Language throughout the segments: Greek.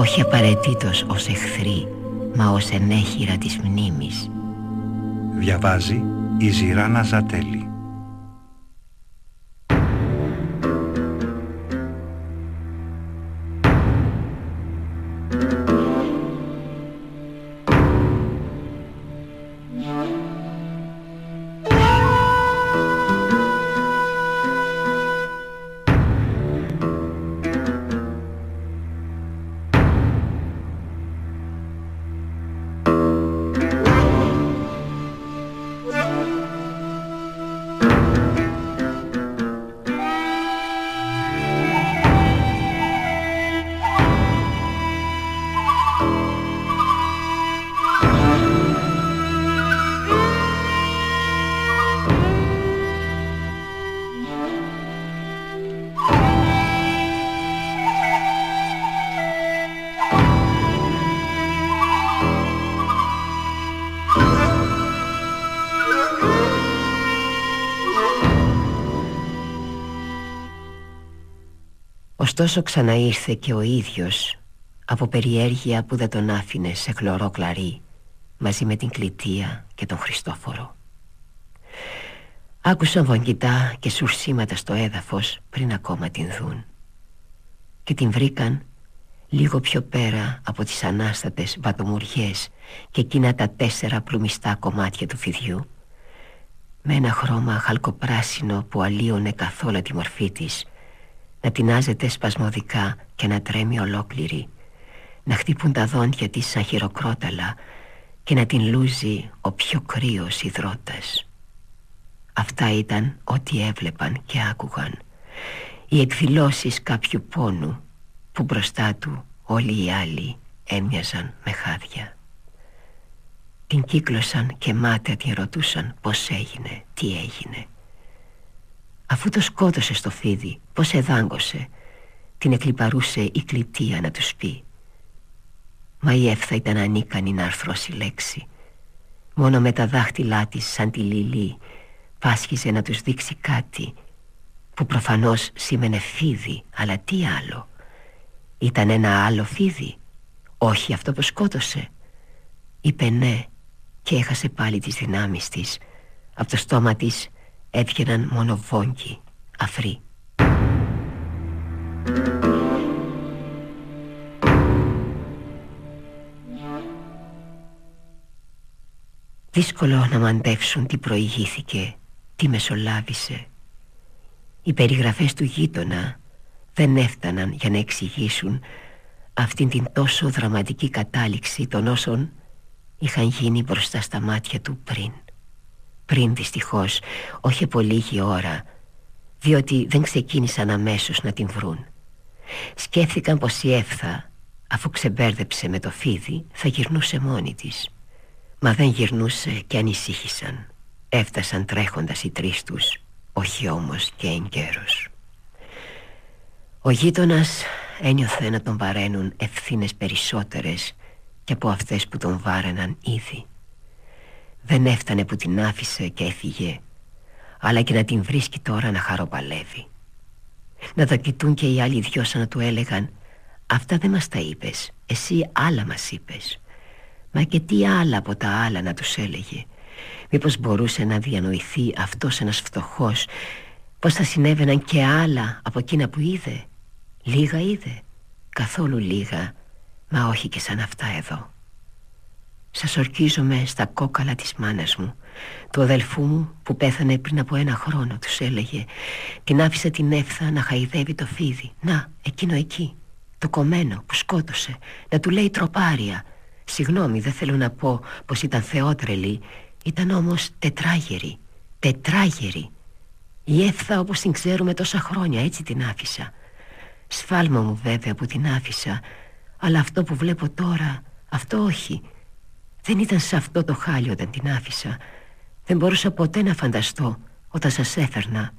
όχι απαραίτητος ως εχθροί, μα ως ενέχειρα της μνήμης. Διαβάζει η Ζηράνα Ζατέλη. Ωστόσο ξαναήρθε και ο ίδιος από περιέργεια που δεν τον άφηνε σε χλωρό κλαρί μαζί με την Κλητία και τον Χριστόφορο. Άκουσαν βογγητά και σουρσίματα στο έδαφος πριν ακόμα την δουν και την βρήκαν λίγο πιο πέρα από τις ανάστατες βατομουριές και εκείνα τα τέσσερα πλουμιστά κομμάτια του φιδιού με ένα χρώμα χαλκοπράσινο που αλλίωνε καθόλου τη μορφή της να τεινάζεται σπασμωδικά και να τρέμει ολόκληρη. Να χτύπουν τα δόντια της σαν χειροκρόταλα και να την λούζει ο πιο κρύος υδρότας. Αυτά ήταν ό,τι έβλεπαν και άκουγαν. Οι εκδηλώσεις κάποιου πόνου που μπροστά του όλοι οι άλλοι έμοιαζαν με χάδια. Την κύκλωσαν και μάταια την ρωτούσαν πως έγινε, τι έγινε Αφού το σκότωσε στο φίδι Πως εδάγκωσε Την εκλυπαρούσε η κλητία να τους πει. Μα η εύθα ήταν ανίκανη να αρθρώσει λέξη. Μόνο με τα δάχτυλά της σαν τη λιλή Πάσχιζε να τους δείξει κάτι Που προφανώς σήμαινε φίδι Αλλά τι άλλο. Ήταν ένα άλλο φίδι. Όχι αυτό που σκότωσε. Είπε ναι Και έχασε πάλι τις δυνάμεις της. Από το στόμα της έβγαιναν μόνο βόγγοι, αφροί. Δύσκολο να μαντεύσουν τι προηγήθηκε, τι μεσολάβησε. Οι περιγραφές του γείτονα δεν έφταναν για να εξηγήσουν αυτήν την τόσο δραματική κατάληξη των όσων είχαν γίνει μπροστά στα μάτια του πριν πριν δυστυχώς. Όχι από λίγη ώρα διότι δεν ξεκίνησαν αμέσως να την βρουν. Σκέφτηκαν πως η Εύθα αφού ξεμπέρδεψε με το φίδι θα γυρνούσε μόνη της. Μα δεν γυρνούσε και ανησύχησαν. Έφτασαν τρέχοντας οι τρεις τους όχι όμως και εγκαίρος. Ο γείτονας ένιωθε να τον βαραίνουν ευθύνες περισσότερες και από αυτές που τον βάρεναν ήδη δεν έφτανε που την άφησε και έφυγε. Αλλά και να την βρίσκει τώρα να χαροπαλεύει. Να τα κοιτούν και οι άλλοι δυο σαν να του έλεγαν Αυτά δεν μας τα είπες. Εσύ άλλα μας είπες Μα και τι άλλα από τα άλλα να τους έλεγε. Μήπως μπορούσε να διανοηθεί αυτός ένας φτωχός Πως θα συνέβαιναν και άλλα από εκείνα που είδε. Λίγα είδε. Καθόλου λίγα Μα όχι και σαν αυτά εδώ σας ορκίζομαι στα κόκαλα της μάνας μου. Του αδελφού μου που πέθανε πριν από ένα χρόνο Τους έλεγε Την άφησε την έφθα να χαϊδεύει το φίδι. Να, εκείνο εκεί Το κομμένο που σκότωσε Να του λέει τροπάρια. Συγγνώμη δεν θέλω να πω πως ήταν θεότρελη. Ήταν όμως τετράγερη Τετράγερη. Η έφθα όπως την ξέρουμε τόσα χρόνια Έτσι την άφησα. Σφάλμα μου βέβαια που την άφησα Αλλά αυτό που βλέπω τώρα Αυτό όχι Δεν ήταν σε αυτό το χάλιο όταν την άφησα. Δεν μπορούσα ποτέ να φανταστώ Όταν σας έφερνα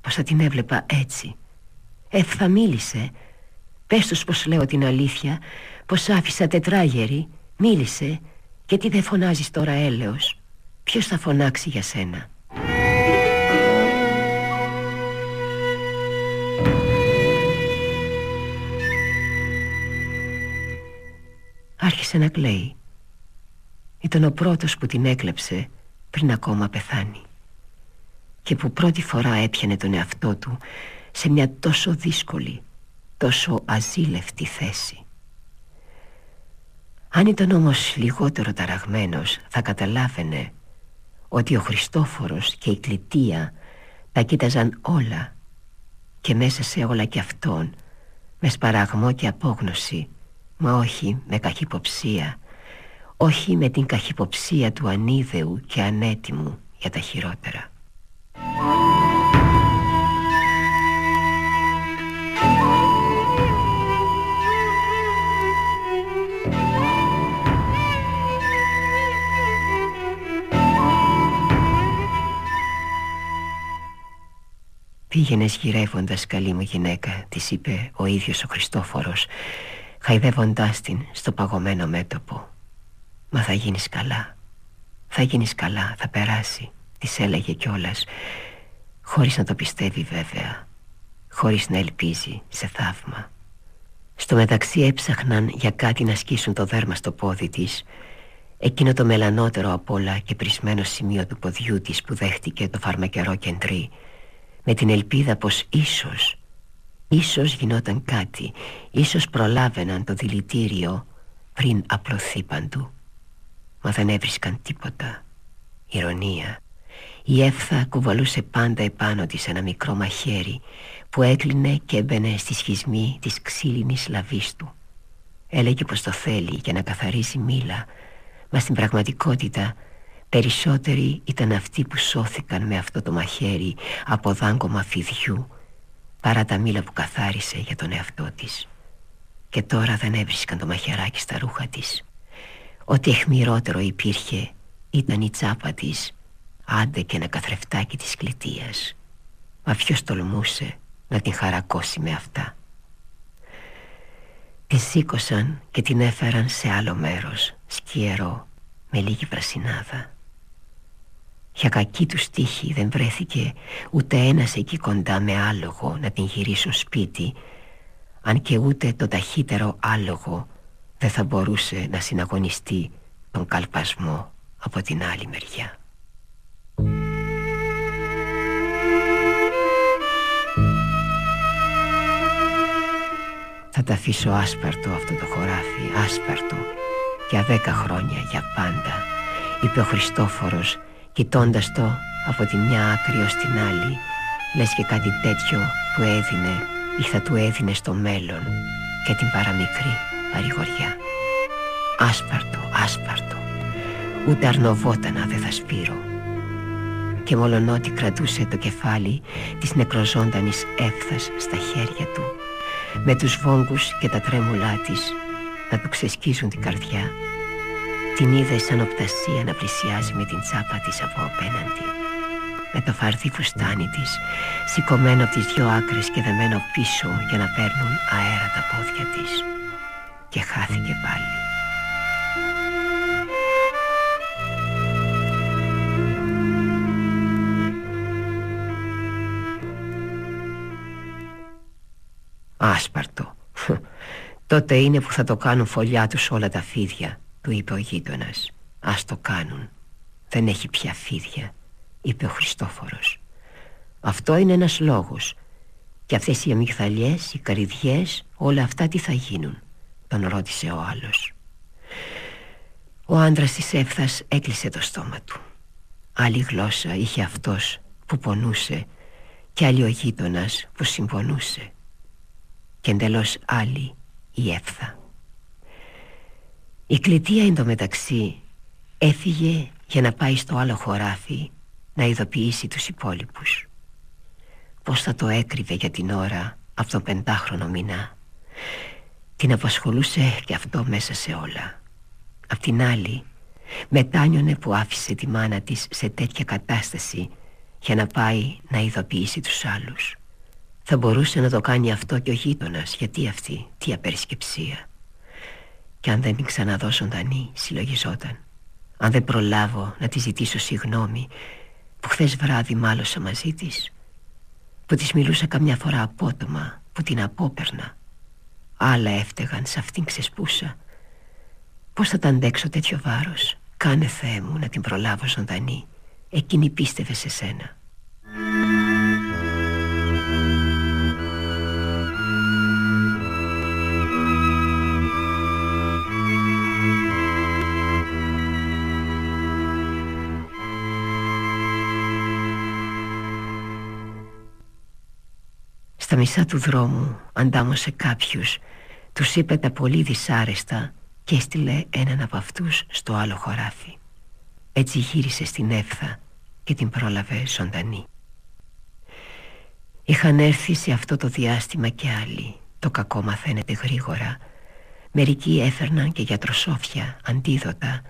Πως θα την έβλεπα έτσι. Εύθα μίλησε. Πες τους πως λέω την αλήθεια Πως άφησα τετράγερη Μίλησε. Και τι δεν φωνάζεις τώρα έλεος; Ποιος θα φωνάξει για σένα; Άρχισε να κλαίει Ήταν ο πρώτος που την έκλεψε πριν ακόμα πεθάνει. Και που πρώτη φορά έπιανε τον εαυτό του Σε μια τόσο δύσκολη, τόσο αζήλευτη θέση. Αν ήταν όμως λιγότερο ταραγμένος θα καταλάβαινε Ότι ο Χριστόφορος και η Κλητία τα κοίταζαν όλα Και μέσα σε όλα και αυτόν με σπαραγμό και απόγνωση Μα όχι με καχυποψία Όχι με την καχυποψία του ανίδεου και ανέτοιμου για τα χειρότερα. Πήγαινες γυρεύοντας καλή μου γυναίκα Της είπε ο ίδιος ο Χριστόφορος χαϊδεύοντάς την στο παγωμένο μέτωπο «Μα θα γίνεις καλά, θα γίνεις καλά, θα περάσει» της έλεγε κιόλας. Χωρίς να το πιστεύει βέβαια. Χωρίς να ελπίζει σε θαύμα. Στο μεταξύ έψαχναν για κάτι να σκίσουν το δέρμα στο πόδι της. Εκείνο το μελανότερο απ' όλα και πρισμένο σημείο του ποδιού της που δέχτηκε το φαρμακερό κεντρί. Με την ελπίδα πως ίσως Ίσως γινόταν κάτι. Ίσως προλάβαιναν το δηλητήριο Πριν απλωθεί παντού Μα δεν έβρισκαν τίποτα. Ηρωνία. Η έφθα κουβαλούσε πάντα επάνω της ένα μικρό μαχαίρι Που έκλεινε και έμπαινε στη σχισμή της ξύλινης λαβής του. Έλεγε πως το θέλει για να καθαρίσει μήλα Μα στην πραγματικότητα Περισσότεροι ήταν αυτοί που σώθηκαν με αυτό το μαχαίρι Από δάγκωμα φιδιού παρά τα μήλα που καθάρισε για τον εαυτό της. Και τώρα δεν έβρισκαν το μαχαιράκι στα ρούχα της Ό,τι εχμηρότερο υπήρχε ήταν η τσάπα της άντε και ένα καθρεφτάκι της κλητίας Μα ποιος τολμούσε να την χαρακώσει με αυτά. Την σήκωσαν και την έφεραν σε άλλο μέρος Σκιερό με λίγη πρασινάδα για κακή τους τύχη δεν βρέθηκε ούτε ένας εκεί κοντά με άλογο να την γυρίσουν σπίτι αν και ούτε το ταχύτερο άλογο δεν θα μπορούσε να συναγωνιστεί τον καλπασμό από την άλλη μεριά. Θα τα αφήσω άσπαρτο αυτό το χωράφι, άσπαρτο για δέκα χρόνια για πάντα είπε ο Χριστόφορος κοιτώντας το από τη μια άκρη ως την άλλη λες και κάτι τέτοιο που έδινε ή θα του έδινε στο μέλλον και την παραμικρή παρηγοριά. Άσπαρτο, άσπαρτο. Ούτε αρνοβότανα δεν θα σπείρω. Και μολονότι κρατούσε το κεφάλι της νεκροζώντανης έφθας στα χέρια του. Με τους βόγκους και τα τρέμουλά της να του ξεσκίζουν την καρδιά. Την είδε σαν οπτασία να πλησιάζει με την τσάπα της από απέναντι. Με το φαρδί φουστάνι της Σηκωμένο από τις δυο άκρες και δεμένο πίσω Για να παίρνουν αέρα τα πόδια της Και χάθηκε πάλι. Άσπαρτο. Τότε είναι που θα το κάνουν φωλιά τους όλα τα φίδια του είπε ο γείτονας. Ας το κάνουν. Δεν έχει πια φίδια Είπε ο Χριστόφορος. Αυτό είναι ένας λόγος. Και αυτές οι αμυγδαλιές, οι καρυδιές Όλα αυτά τι θα γίνουν Τον ρώτησε ο άλλος Ο άντρας της έφθας έκλεισε το στόμα του Άλλη γλώσσα είχε αυτός που πονούσε Και άλλη ο γείτονας που συμπονούσε Και εντελώς άλλη η έφθα η κλητία εντωμεταξύ έφυγε για να πάει στο άλλο χωράφι να ειδοποιήσει τους υπόλοιπους. Πώς θα το έκρυβε για την ώρα από τον πεντάχρονο μηνά. Την απασχολούσε και αυτό μέσα σε όλα. Απ' την άλλη μετάνιωνε που άφησε τη μάνα της σε τέτοια κατάσταση για να πάει να ειδοποιήσει τους άλλους. Θα μπορούσε να το κάνει αυτό και ο γείτονας, γιατί αυτή, τι απερισκεψία. Και αν δεν την ξαναδώ ζωντανή, συλλογιζόταν. Αν δεν προλάβω να τη ζητήσω συγγνώμη που χθες βράδυ μάλωσα μαζί της Που της μιλούσα καμιά φορά απότομα, που την απόπερνα Άλλα έφταιγαν σε αυτήν ξεσπούσα. Πώς θα τα αντέξω τέτοιο βάρος; Κάνε Θεέ μου να την προλάβω ζωντανή. Εκείνη πίστευε σε σένα μισά του δρόμου αντάμωσε κάποιους. Τους είπε τα πολύ δυσάρεστα Και έστειλε έναν από αυτούς στο άλλο χωράφι. Έτσι γύρισε στην έφθα Και την πρόλαβε ζωντανή. Είχαν έρθει σε αυτό το διάστημα και άλλοι. Το κακό μαθαίνεται γρήγορα. Μερικοί έφερναν και γιατροσόφια, αντίδοτα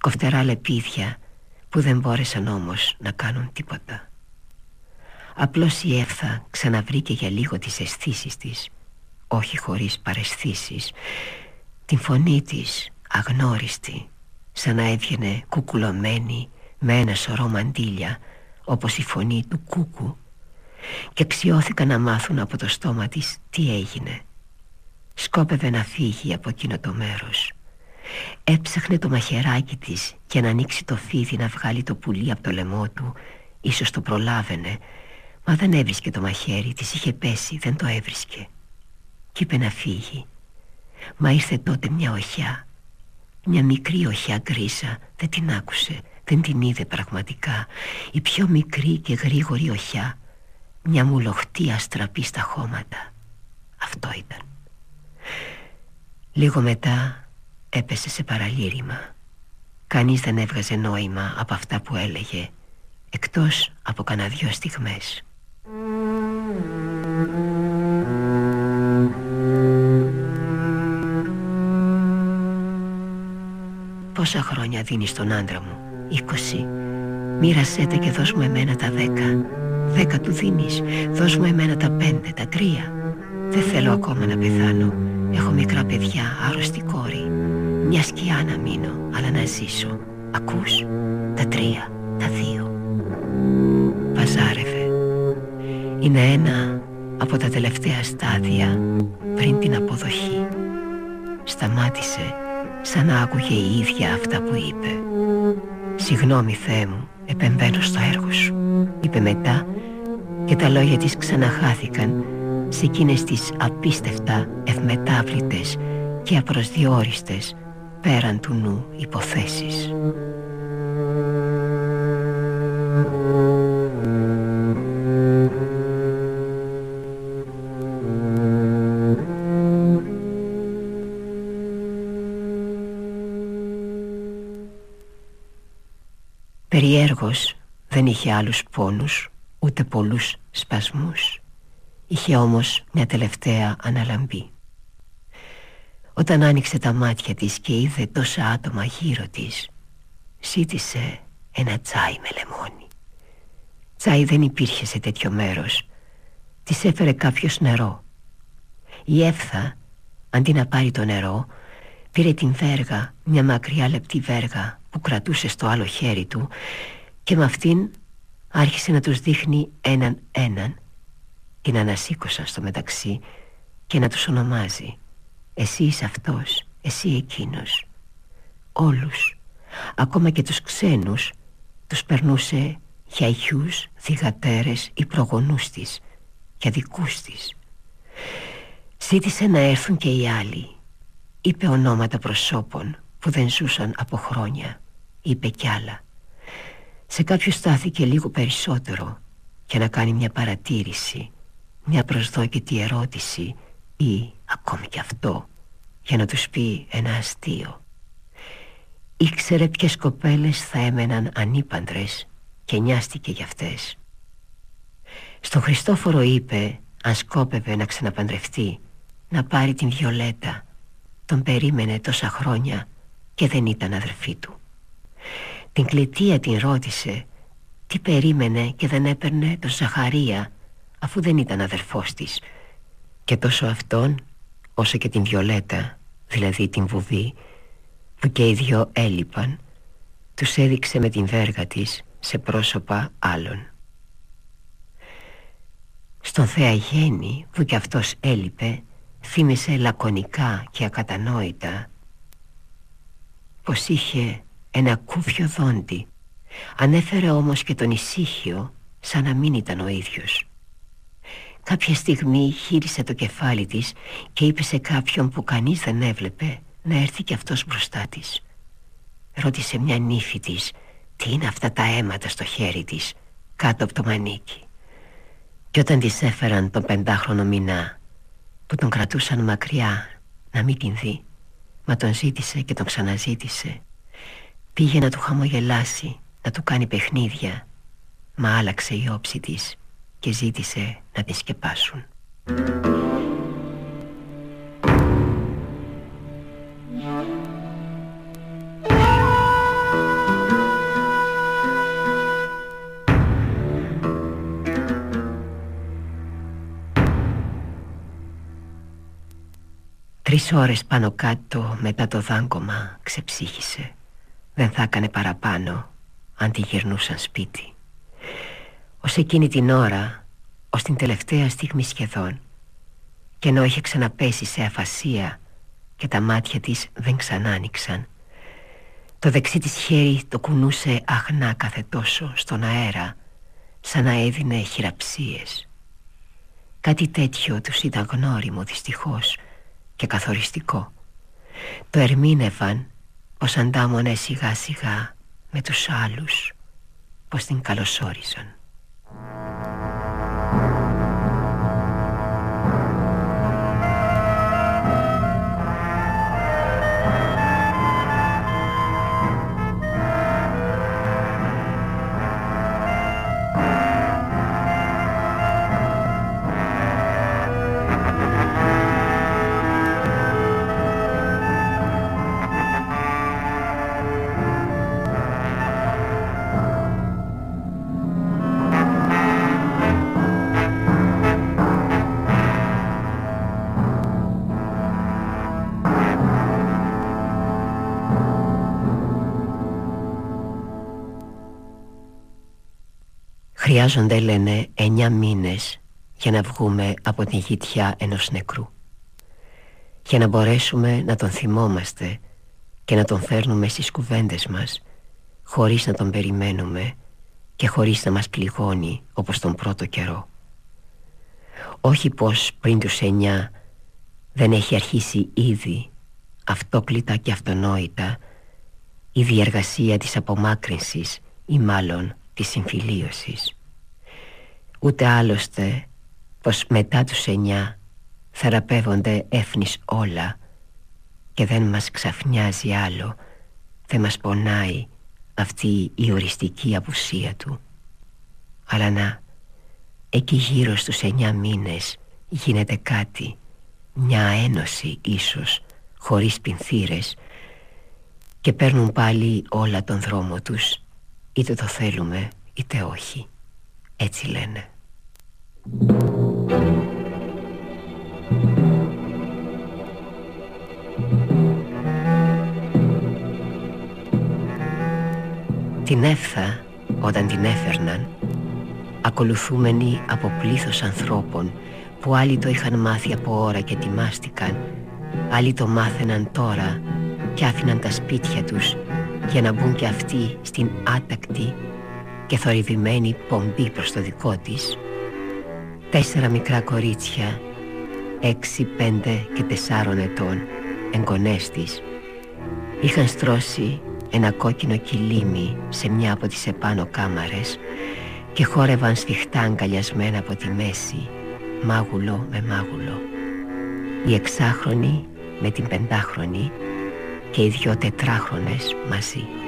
Κοφτερά λεπίδια Που δεν μπόρεσαν όμως να κάνουν τίποτα Απλώς η Εύθα ξαναβρήκε για λίγο τις αισθήσεις της Όχι χωρίς παρεσθήσεις. Την φωνή της αγνώριστη Σαν να έβγαινε κουκουλωμένη με ένα σωρό μαντήλια Όπως η φωνή του κούκου. Και αξιώθηκαν να μάθουν από το στόμα της τι έγινε. Σκόπευε να φύγει από εκείνο το μέρος. Έψαχνε το μαχαιράκι της και να ανοίξει το φίδι να βγάλει το πουλί από το λαιμό του Ίσως το προλάβαινε Μα δεν έβρισκε το μαχαίρι, της είχε πέσει, δεν το έβρισκε. Κι είπε να φύγει. Μα ήρθε τότε μια οχιά Μια μικρή οχιά γκρίσα Δεν την άκουσε, δεν την είδε πραγματικά. Η πιο μικρή και γρήγορη οχιά Μια μουλοχτή αστραπή στα χώματα. Αυτό ήταν. Λίγο μετά έπεσε σε παραλήρημα. Κανείς δεν έβγαζε νόημα από αυτά που έλεγε Εκτός από κανένα δυο στιγμές Πόσα χρόνια δίνεις τον άντρα μου; Είκοσι. Μοίρασέ τα και δώσ' μου εμένα τα δέκα. Δέκα του δίνεις. Δώσ' μου εμένα τα πέντε, τα τρία. Δεν θέλω ακόμα να πεθάνω. Έχω μικρά παιδιά, άρρωστη κόρη. Μια σκιά να μείνω Αλλά να ζήσω. Ακούς; Τα τρία, τα δύο. Παζάρευε. Είναι ένα από τα τελευταία στάδια πριν την αποδοχή. Σταμάτησε σαν να άκουγε η ίδια αυτά που είπε «Συγγνώμη Θεέ μου, επεμβαίνω στο έργο σου» είπε μετά και τα λόγια της ξαναχάθηκαν σε εκείνες τις απίστευτα ευμετάβλητες και απροσδιόριστες πέραν του νου υποθέσεις. Είχε άλλους πόνους ούτε πολλούς σπασμούς. Είχε όμως μια τελευταία αναλαμπή. Όταν άνοιξε τα μάτια της και είδε τόσα άτομα γύρω της Ζήτησε ένα τσάι με λεμόνι. Τσάι δεν υπήρχε σε τέτοιο μέρος. Της έφερε κάποιος νερό. Η Εύθα αντί να πάρει το νερό Πήρε την βέργα, μια μακριά λεπτή βέργα που κρατούσε στο άλλο χέρι του και με αυτήν άρχισε να τους δείχνει έναν έναν την ανασήκωσαν στο μεταξύ και να τους ονομάζει. Εσύ είσαι αυτός, εσύ εκείνος όλους ακόμα και τους ξένους τους περνούσε για ηχιούς, θυγατέρες ή προγονούς της για δικούς της. Ζήτησε να έρθουν και οι άλλοι είπε ονόματα προσώπων που δεν ζούσαν από χρόνια είπε κι άλλα σε κάποιους στάθηκε λίγο περισσότερο για να κάνει μια παρατήρηση μια προσδόκητη ερώτηση ή ακόμη κι αυτό για να τους πει ένα αστείο. Ήξερε ποιες κοπέλες θα έμεναν ανήπαντρες και νοιάστηκε για αυτές. Στο Χριστόφορο είπε αν σκόπευε να ξαναπαντρευτεί να πάρει την Βιολέτα. Τον περίμενε τόσα χρόνια και δεν ήταν αδερφή του. Την κλητία την ρώτησε τι περίμενε και δεν έπαιρνε τον Ζαχαρία αφού δεν ήταν αδερφός της και τόσο αυτόν όσο και την Βιολέτα, δηλαδή την Βουβή που και οι δυο έλειπαν τους έδειξε με την βέργα της σε πρόσωπα άλλων. Στον Θεαγέννη που κι αυτός έλειπε θύμισε λακωνικά και ακατανόητα πως είχε ένα κούφιο δόντι. Ανέφερε όμως και τον ησύχιο σαν να μην ήταν ο ίδιος. Κάποια στιγμή χείρισε το κεφάλι της και είπε σε κάποιον που κανείς δεν έβλεπε να έρθει κι αυτός μπροστά της. Ρώτησε μια νύφη της τι είναι αυτά τα αίματα στο χέρι της κάτω από το μανίκι; Και όταν της έφεραν τον πεντάχρονο μηνά που τον κρατούσαν μακριά να μην την δει Μα τον ζήτησε και τον ξαναζήτησε Πήγε να του χαμογελάσει, να του κάνει παιχνίδια. Μα άλλαξε η όψη της και ζήτησε να τη σκεπάσουν. Τρεις ώρες πάνω κάτω μετά το δάγκωμα ξεψύχησε Δεν θα έκανε παραπάνω αν τη γυρνούσαν σπίτι. Ως εκείνη την ώρα, ως την τελευταία στιγμή σχεδόν Και ενώ είχε ξαναπέσει σε αφασία και τα μάτια της δεν ξανά άνοιξαν Το δεξί της χέρι το κουνούσε αχνά κάθε τόσο στον αέρα Σαν να έδινε χειραψίες. Κάτι τέτοιο τους ήταν γνώριμο δυστυχώς και καθοριστικό. Το ερμήνευαν πως αντάμωνε σιγά σιγά με τους άλλους πως την καλωσόριζαν Χρειάζονται λένε εννιά μήνες για να βγούμε από την γητιά ενός νεκρού. Για να μπορέσουμε να τον θυμόμαστε και να τον φέρνουμε στις κουβέντες μας χωρίς να τον περιμένουμε και χωρίς να μας πληγώνει όπως τον πρώτο καιρό. Όχι πως πριν τους εννιά δεν έχει αρχίσει ήδη αυτόκλητα και αυτονόητα η διεργασία της απομάκρυνσης ή μάλλον της συμφιλίωσης Ούτε άλλωστε πως μετά τους εννιά θεραπεύονται έθνης όλα και δεν μας ξαφνιάζει άλλο, δεν μας πονάει αυτή η οριστική απουσία του. Αλλά να, εκεί γύρω στους εννιά μήνες γίνεται κάτι, μια ένωση ίσως, χωρίς πινθύρες και παίρνουν πάλι όλα τον δρόμο τους, είτε το θέλουμε είτε όχι. Έτσι λένε. Την έφθα όταν την έφερναν ακολουθούμενοι από πλήθος ανθρώπων που άλλοι το είχαν μάθει από ώρα και ετοιμάστηκαν άλλοι το μάθαιναν τώρα και άφηναν τα σπίτια τους για να μπουν και αυτοί στην άτακτη και θορυβημένη πομπή προς το δικό της. Τέσσερα μικρά κορίτσια Έξι, πέντε και τεσσάρων ετών Εγγονές της Είχαν στρώσει ένα κόκκινο κιλίμι Σε μια από τις επάνω κάμαρες Και χόρευαν σφιχτά αγκαλιασμένα από τη μέση Μάγουλο με μάγουλο. Οι εξάχρονοι με την πεντάχρονη Και οι δυο τετράχρονες μαζί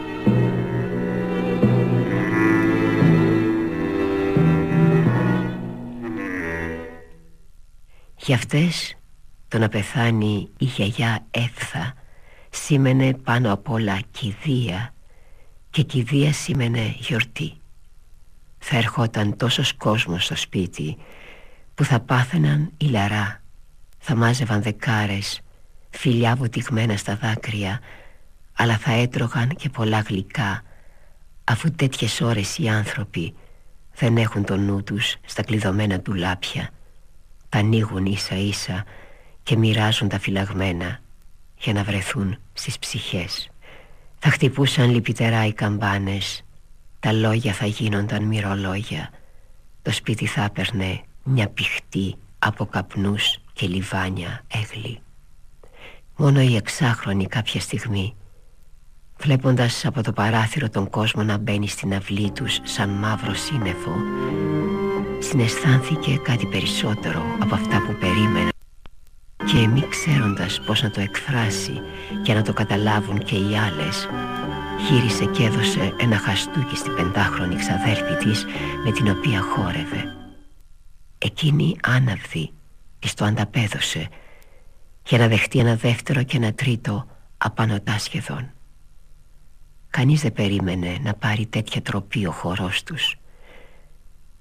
Για αυτές το να πεθάνει η γιαγιά έφθα σήμαινε πάνω απ' όλα κηδεία και κηδεία σήμαινε γιορτή. Θα ερχόταν τόσος κόσμος στο σπίτι που θα πάθαιναν ηλαρά, θα μάζευαν δεκάρες, φιλιά βοτυγμένα στα δάκρυα, αλλά θα έτρωγαν και πολλά γλυκά, αφού τέτοιες ώρες οι άνθρωποι δεν έχουν το νου τους στα κλειδωμένα του λάπια, τα ανοίγουν ίσα ίσα και μοιράζουν τα φυλαγμένα για να βρεθούν στις ψυχές. Θα χτυπούσαν λυπητερά οι καμπάνες, τα λόγια θα γίνονταν μυρολόγια, το σπίτι θα έπαιρνε μια πηχτή από καπνούς και λιβάνια έγλη. Μόνο οι εξάχρονοι κάποια στιγμή Βλέποντας από το παράθυρο τον κόσμο να μπαίνει στην αυλή τους σαν μαύρο σύννεφο Συναισθάνθηκε κάτι περισσότερο από αυτά που περίμενα Και μη ξέροντας πως να το εκφράσει και να το καταλάβουν και οι άλλες Γύρισε και έδωσε ένα χαστούκι στην πεντάχρονη ξαδέρφη της με την οποία χόρευε. Εκείνη άναυδη της το ανταπέδωσε για να δεχτεί ένα δεύτερο και ένα τρίτο απανοτά σχεδόν Κανείς δεν περίμενε να πάρει τέτοια τροπή ο χορός τους.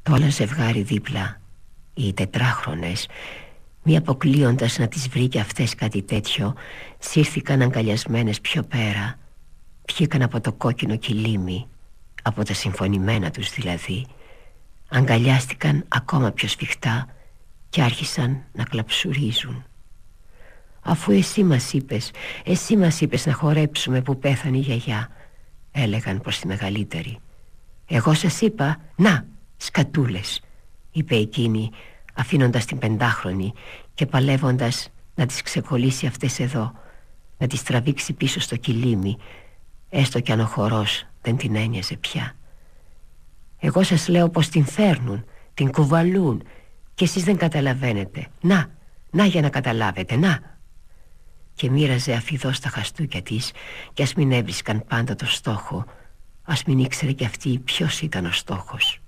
Το όλο ζευγάρι δίπλα Οι τετράχρονες Μη αποκλείοντας να τις βρει και αυτές κάτι τέτοιο Σύρθηκαν αγκαλιασμένες πιο πέρα Πιήκαν από το κόκκινο κιλίμι Από τα συμφωνημένα τους δηλαδή Αγκαλιάστηκαν ακόμα πιο σφιχτά Και άρχισαν να κλαψουρίζουν. Αφού εσύ μας είπες Εσύ μας είπες να χορέψουμε που πέθανε η γιαγιά έλεγαν προς τη μεγαλύτερη «Εγώ σας είπα, να, σκατούλες», είπε εκείνη αφήνοντας την πεντάχρονη και παλεύοντας να τις ξεκολλήσει αυτές εδώ, να τις τραβήξει πίσω στο κιλίμι, έστω κι αν ο χορός δεν την ένοιαζε πια. «Εγώ σας λέω πως την φέρνουν, την κουβαλούν και εσείς δεν καταλαβαίνετε. Να, να για να καταλάβετε, να» και μοίραζε αφιδώς τα χαστούκια της και ας μην έβρισκαν πάντα το στόχο ας μην ήξερε κι αυτή ποιος ήταν ο στόχος.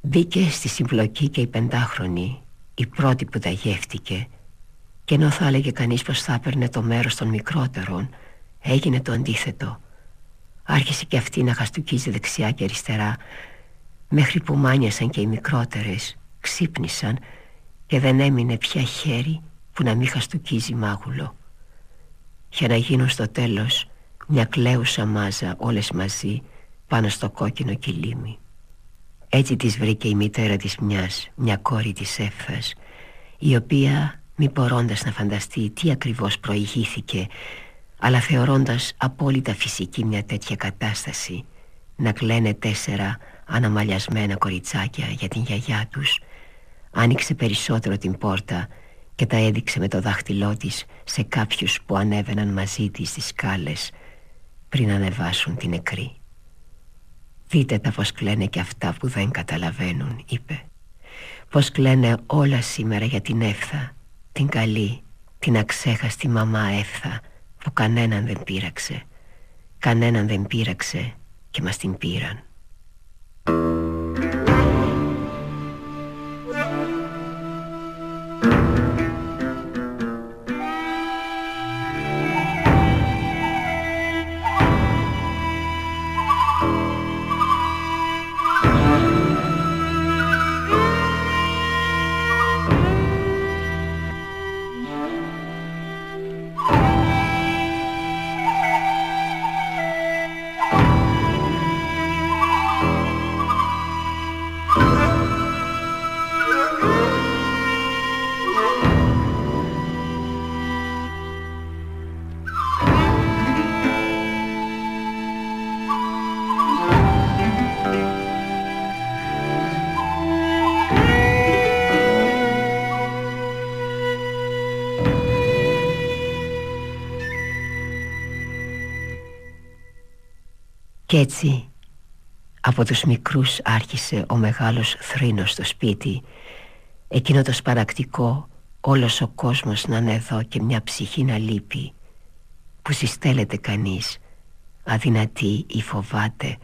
Μπήκε στη συμπλοκή και η πεντάχρονη η πρώτη που τα γεύτηκε και ενώ θα έλεγε κανείς πως θα έπαιρνε το μέρος των μικρότερων έγινε το αντίθετο. Άρχισε και αυτή να χαστούκίζει δεξιά και αριστερά μέχρι που μάνιασαν και οι μικρότερες ξύπνησαν και δεν έμεινε πια χέρι που να μην χαστοκίζει μάγουλο. Για να γίνουν στο τέλος μια κλαίουσα μάζα όλες μαζί πάνω στο κόκκινο κιλίμι έτσι της βρήκε η μητέρα της μιας, μια κόρη της έφθας η οποία μη μπορώντας να φανταστεί τι ακριβώς προηγήθηκε αλλά θεωρώντας απόλυτα φυσική μια τέτοια κατάσταση να κλαίνε τέσσερα αναμαλιασμένα κοριτσάκια για την γιαγιά τους άνοιξε περισσότερο την πόρτα και τα έδειξε με το δάχτυλό της σε κάποιους που ανέβαιναν μαζί της στις σκάλες πριν ανεβάσουν την νεκρή. «Δείτε τα πως κλαίνε και αυτά που δεν καταλαβαίνουν», είπε. «Πως κλαίνε όλα σήμερα για την Εύθα, την καλή, την αξέχαστη μαμά Εύθα που κανέναν δεν πείραξε. Κανέναν δεν πείραξε και μας την πήραν». Κι έτσι από τους μικρούς άρχισε ο μεγάλος θρήνος στο σπίτι Εκείνο το σπαρακτικό όλος ο κόσμος να είναι εδώ και μια ψυχή να λείπει Που συστέλλεται κανείς αδυνατή ή φοβάται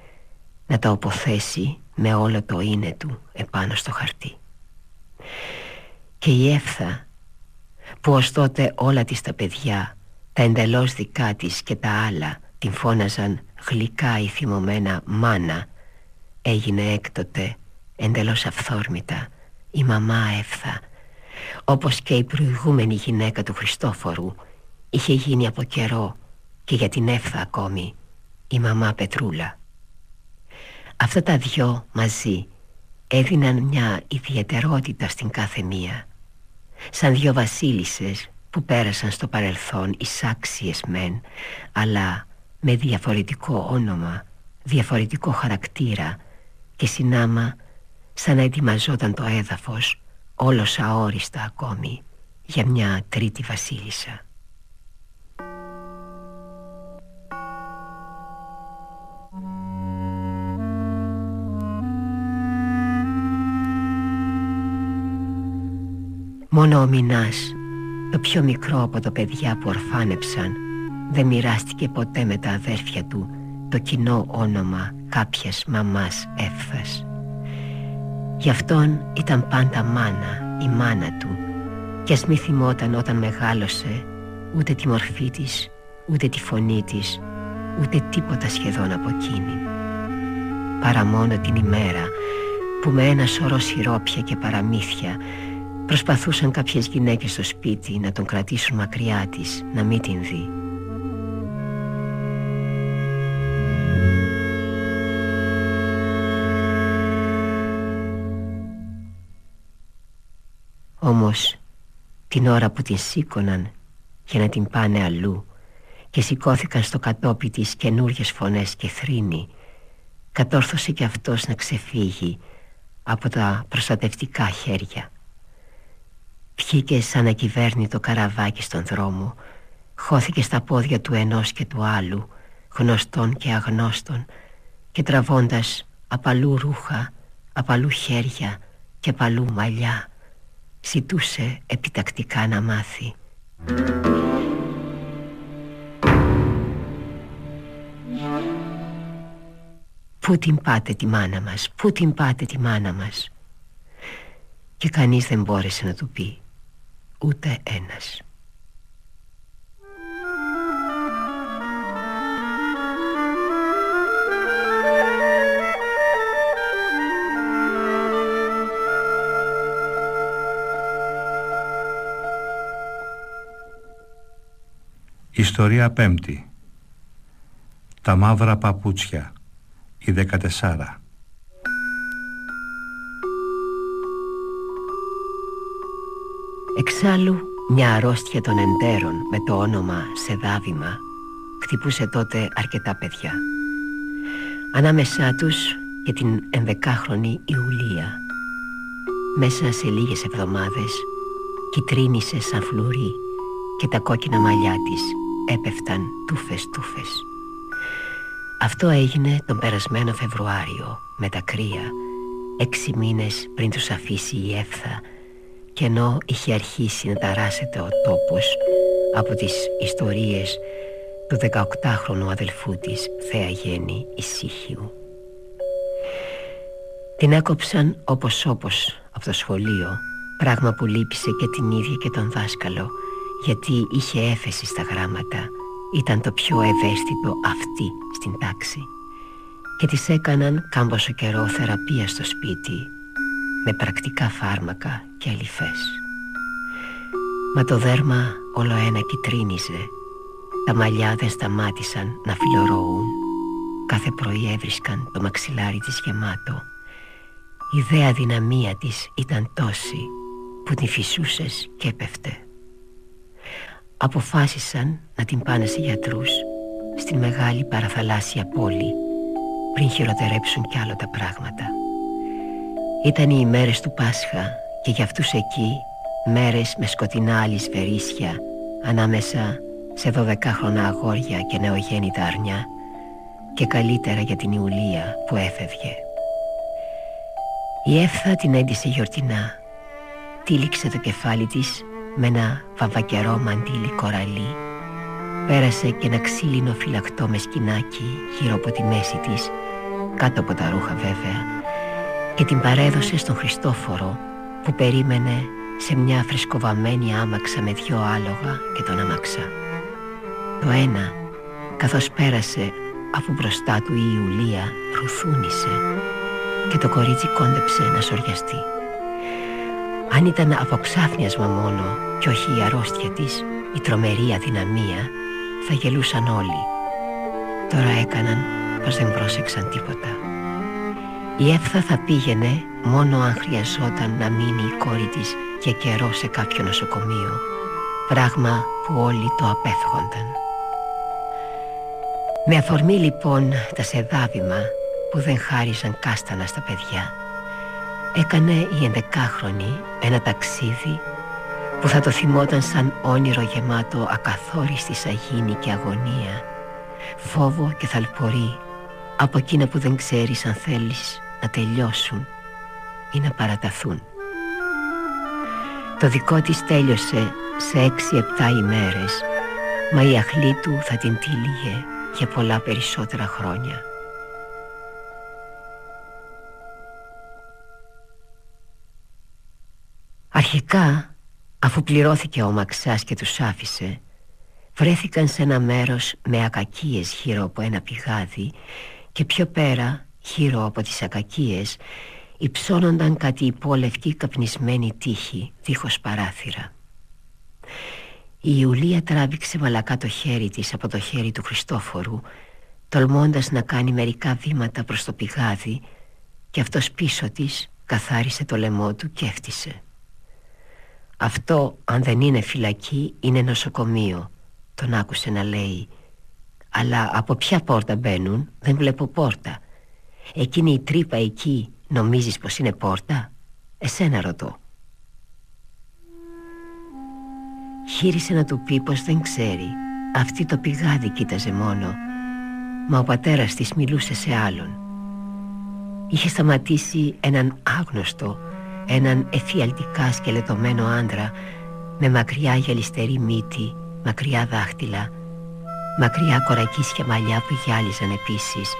να ταοποθέσει με όλο το είναι του επάνω στο χαρτί. Και η Εύθα που ως τότε όλα της τα παιδιά Τα εντελώς δικά της και τα άλλα την φώναζαν γλυκά ή θυμωμένα μάνα Έγινε έκτοτε εντελώς αυθόρμητα. Η μαμά Εύθα όπως και η προηγούμενη γυναίκα του Χριστόφορου είχε γίνει από καιρό και για την Εύθα ακόμη η μαμά Πετρούλα. Αυτά τα δυο μαζί έδιναν μια ιδιαιτερότητα στην κάθε μία σαν δυο βασίλισσες που πέρασαν στο παρελθόν εισάξιες μεν αλλά με διαφορετικό όνομα, διαφορετικό χαρακτήρα και συνάμα σαν να ετοιμαζόταν το έδαφος όλος αόριστα ακόμη για μια τρίτη βασίλισσα. Μόνο ο Μινάς, το πιο μικρό από τα παιδιά που ορφάνεψαν, δεν μοιράστηκε ποτέ με τα αδέρφια του το κοινό όνομα κάποιας μαμάς έφθας. Γι' αυτόν ήταν πάντα μάνα, η μάνα του και ας μη θυμόταν όταν μεγάλωσε ούτε τη μορφή της, ούτε τη φωνή της, ούτε τίποτα σχεδόν από εκείνη. Παρά μόνο την ημέρα που με ένα σωρό σιρόπια και παραμύθια προσπαθούσαν κάποιες γυναίκες στο σπίτι να τον κρατήσουν μακριά της, να μην την δει. Την ώρα που την σήκωναν για να την πάνε αλλού και σηκώθηκαν στο κατόπι της καινούριες φωνές και θρύνη κατόρθωσε και αυτός να ξεφύγει από τα προστατευτικά χέρια. Βγήκε σαν ακυβέρνητο καραβάκι στον δρόμο χώθηκε στα πόδια του ενός και του άλλου γνωστών και αγνώστων και τραβώντας απαλού ρούχα, απαλού χέρια και απαλού μαλλιά ζητούσε επιτακτικά να μάθει. Πού την πάτε τη μάνα μας, πού την πάτε τη μάνα μας; Και κανείς δεν μπόρεσε να του πει, ούτε ένας Ιστορία πέμπτη. Τα μαύρα παπούτσια. Η δεκατεσάρα. Εξάλλου μια αρρώστια των εντέρων με το όνομα Σεδάβημα χτυπούσε τότε αρκετά παιδιά. Ανάμεσά τους και την ενδεκάχρονη Ιουλία. Μέσα σε λίγες εβδομάδες κυτρίνησε σαν φλουρί και τα κόκκινα μαλλιά της έπεφταν τούφες τούφες. Αυτό έγινε τον περασμένο Φεβρουάριο με τα κρύα έξι μήνες πριν τους αφήσει η έφθα και ενώ είχε αρχίσει να ταράσεται ο τόπος από τις ιστορίες του 18χρονου αδελφού της Θέα Γέννη Ησύχιου. Την έκοψαν όπως όπως από το σχολείο πράγμα που λύπησε και την ίδια και τον δάσκαλο γιατί είχε έφεση στα γράμματα. Ήταν το πιο ευαίσθητο αυτή στην τάξη. Και της έκαναν κάμποσο καιρό θεραπεία στο σπίτι με πρακτικά φάρμακα και αληθές. Μα το δέρμα όλο ένα κυτρίνιζε. Τα μαλλιά δεν σταμάτησαν να φιλορώουν κάθε πρωί έβρισκαν το μαξιλάρι της γεμάτο. Η ιδέα δυναμία της ήταν τόση που την φυσούσες και έπεφτε αποφάσισαν να την πάνε σε γιατρούς στην μεγάλη παραθαλάσσια πόλη πριν χειροτερέψουν κι άλλο τα πράγματα. Ήταν οι ημέρες του Πάσχα και για αυτούς εκεί μέρες με σκοτεινά αλυσβερίσια ανάμεσα σε δωδεκάχρονα αγόρια και νεογέννητα αρνιά και καλύτερα για την Ιουλία που έφευγε. Η Εύθα την έντυσε γιορτινά, τύλιξε το κεφάλι της με ένα βαβακερό μαντίλι κοραλί πέρασε και ένα ξύλινο φυλακτό με σκηνάκι γύρω από τη μέση της κάτω από τα ρούχα βέβαια και την παρέδωσε στον Χριστόφορο που περίμενε σε μια φρεσκοβαμένη άμαξα με δυο άλογα και τον αμαξά. Το ένα, καθώς πέρασε αφού μπροστά του η Ιουλία ρουθούνησε και το κορίτσι κόντεψε να σοριαστεί. Αν ήταν από ξάφνιασμα μόνο και όχι η αρρώστια της, η τρομερή αδυναμία, θα γελούσαν όλοι. Τώρα έκαναν πως δεν πρόσεξαν τίποτα. Η Εύθα θα πήγαινε μόνο αν χρειαζόταν να μείνει η κόρη της για καιρό σε κάποιο νοσοκομείο, πράγμα που όλοι το απέφχονταν. Με αφορμή λοιπόν τα σεδάβημα που δεν χάριζαν κάστανα στα παιδιά, έκανε η ενδεκάχρονη ένα ταξίδι που θα το θυμόταν σαν όνειρο γεμάτο ακαθόριστη σαγίνη και αγωνία, φόβο και θαλπορή από εκείνα που δεν ξέρεις αν θέλεις να τελειώσουν ή να παραταθούν. Το δικό της τέλειωσε σε έξι-επτά ημέρες, μα η αχλή του θα την τύλιγε για πολλά περισσότερα χρόνια. Αρχικά, αφού πληρώθηκε ο Μαξάς και τους άφησε, βρέθηκαν σε ένα μέρος με ακακίες γύρω από ένα πηγάδι και πιο πέρα, γύρω από τις ακακίες, υψώνονταν κάτι υπόλευκη καπνισμένη τύχη, δίχως παράθυρα. Η Ιουλία τράβηξε μαλακά το χέρι της από το χέρι του Χριστόφορου τολμώντας να κάνει μερικά βήματα προς το πηγάδι και αυτός πίσω της καθάρισε το λαιμό του και έφτισε. «Αυτό αν δεν είναι φυλακή είναι νοσοκομείο», τον άκουσε να λέει. «Αλλά από ποια πόρτα μπαίνουν, δεν βλέπω πόρτα. Εκείνη η τρύπα εκεί νομίζεις πως είναι πόρτα, εσένα ρωτώ». Χείρισε να του πει πως δεν ξέρει. Αυτή το πηγάδι κοίταζε μόνο. Μα ο πατέρας της μιλούσε σε άλλον. Είχε σταματήσει έναν άγνωστο Έναν εφιαλτικά σκελετωμένο άντρα Με μακριά γυαλιστερή μύτη Μακριά δάχτυλα Μακριά κορακίσια μαλλιά που γυάλιζαν επίσης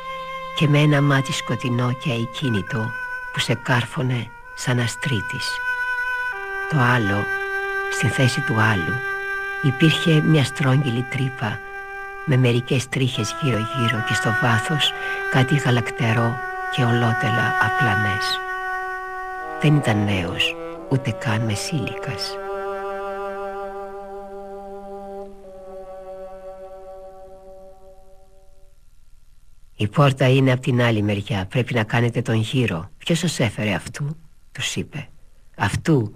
Και με ένα μάτι σκοτεινό και αικίνητο Που σε κάρφωνε σαν αστρίτης Το άλλο Στη θέση του άλλου υπήρχε μια στρόγγυλη τρύπα με μερικές τρίχες γύρω γύρω και στο βάθος κάτι γαλακτερό και ολότελα απλανές. Δεν ήταν νέος, ούτε καν μεσήλικας. «Η πόρτα είναι από την άλλη μεριά, πρέπει να κάνετε τον γύρο. Ποιος σας έφερε αυτού» τους είπε. «Αυτού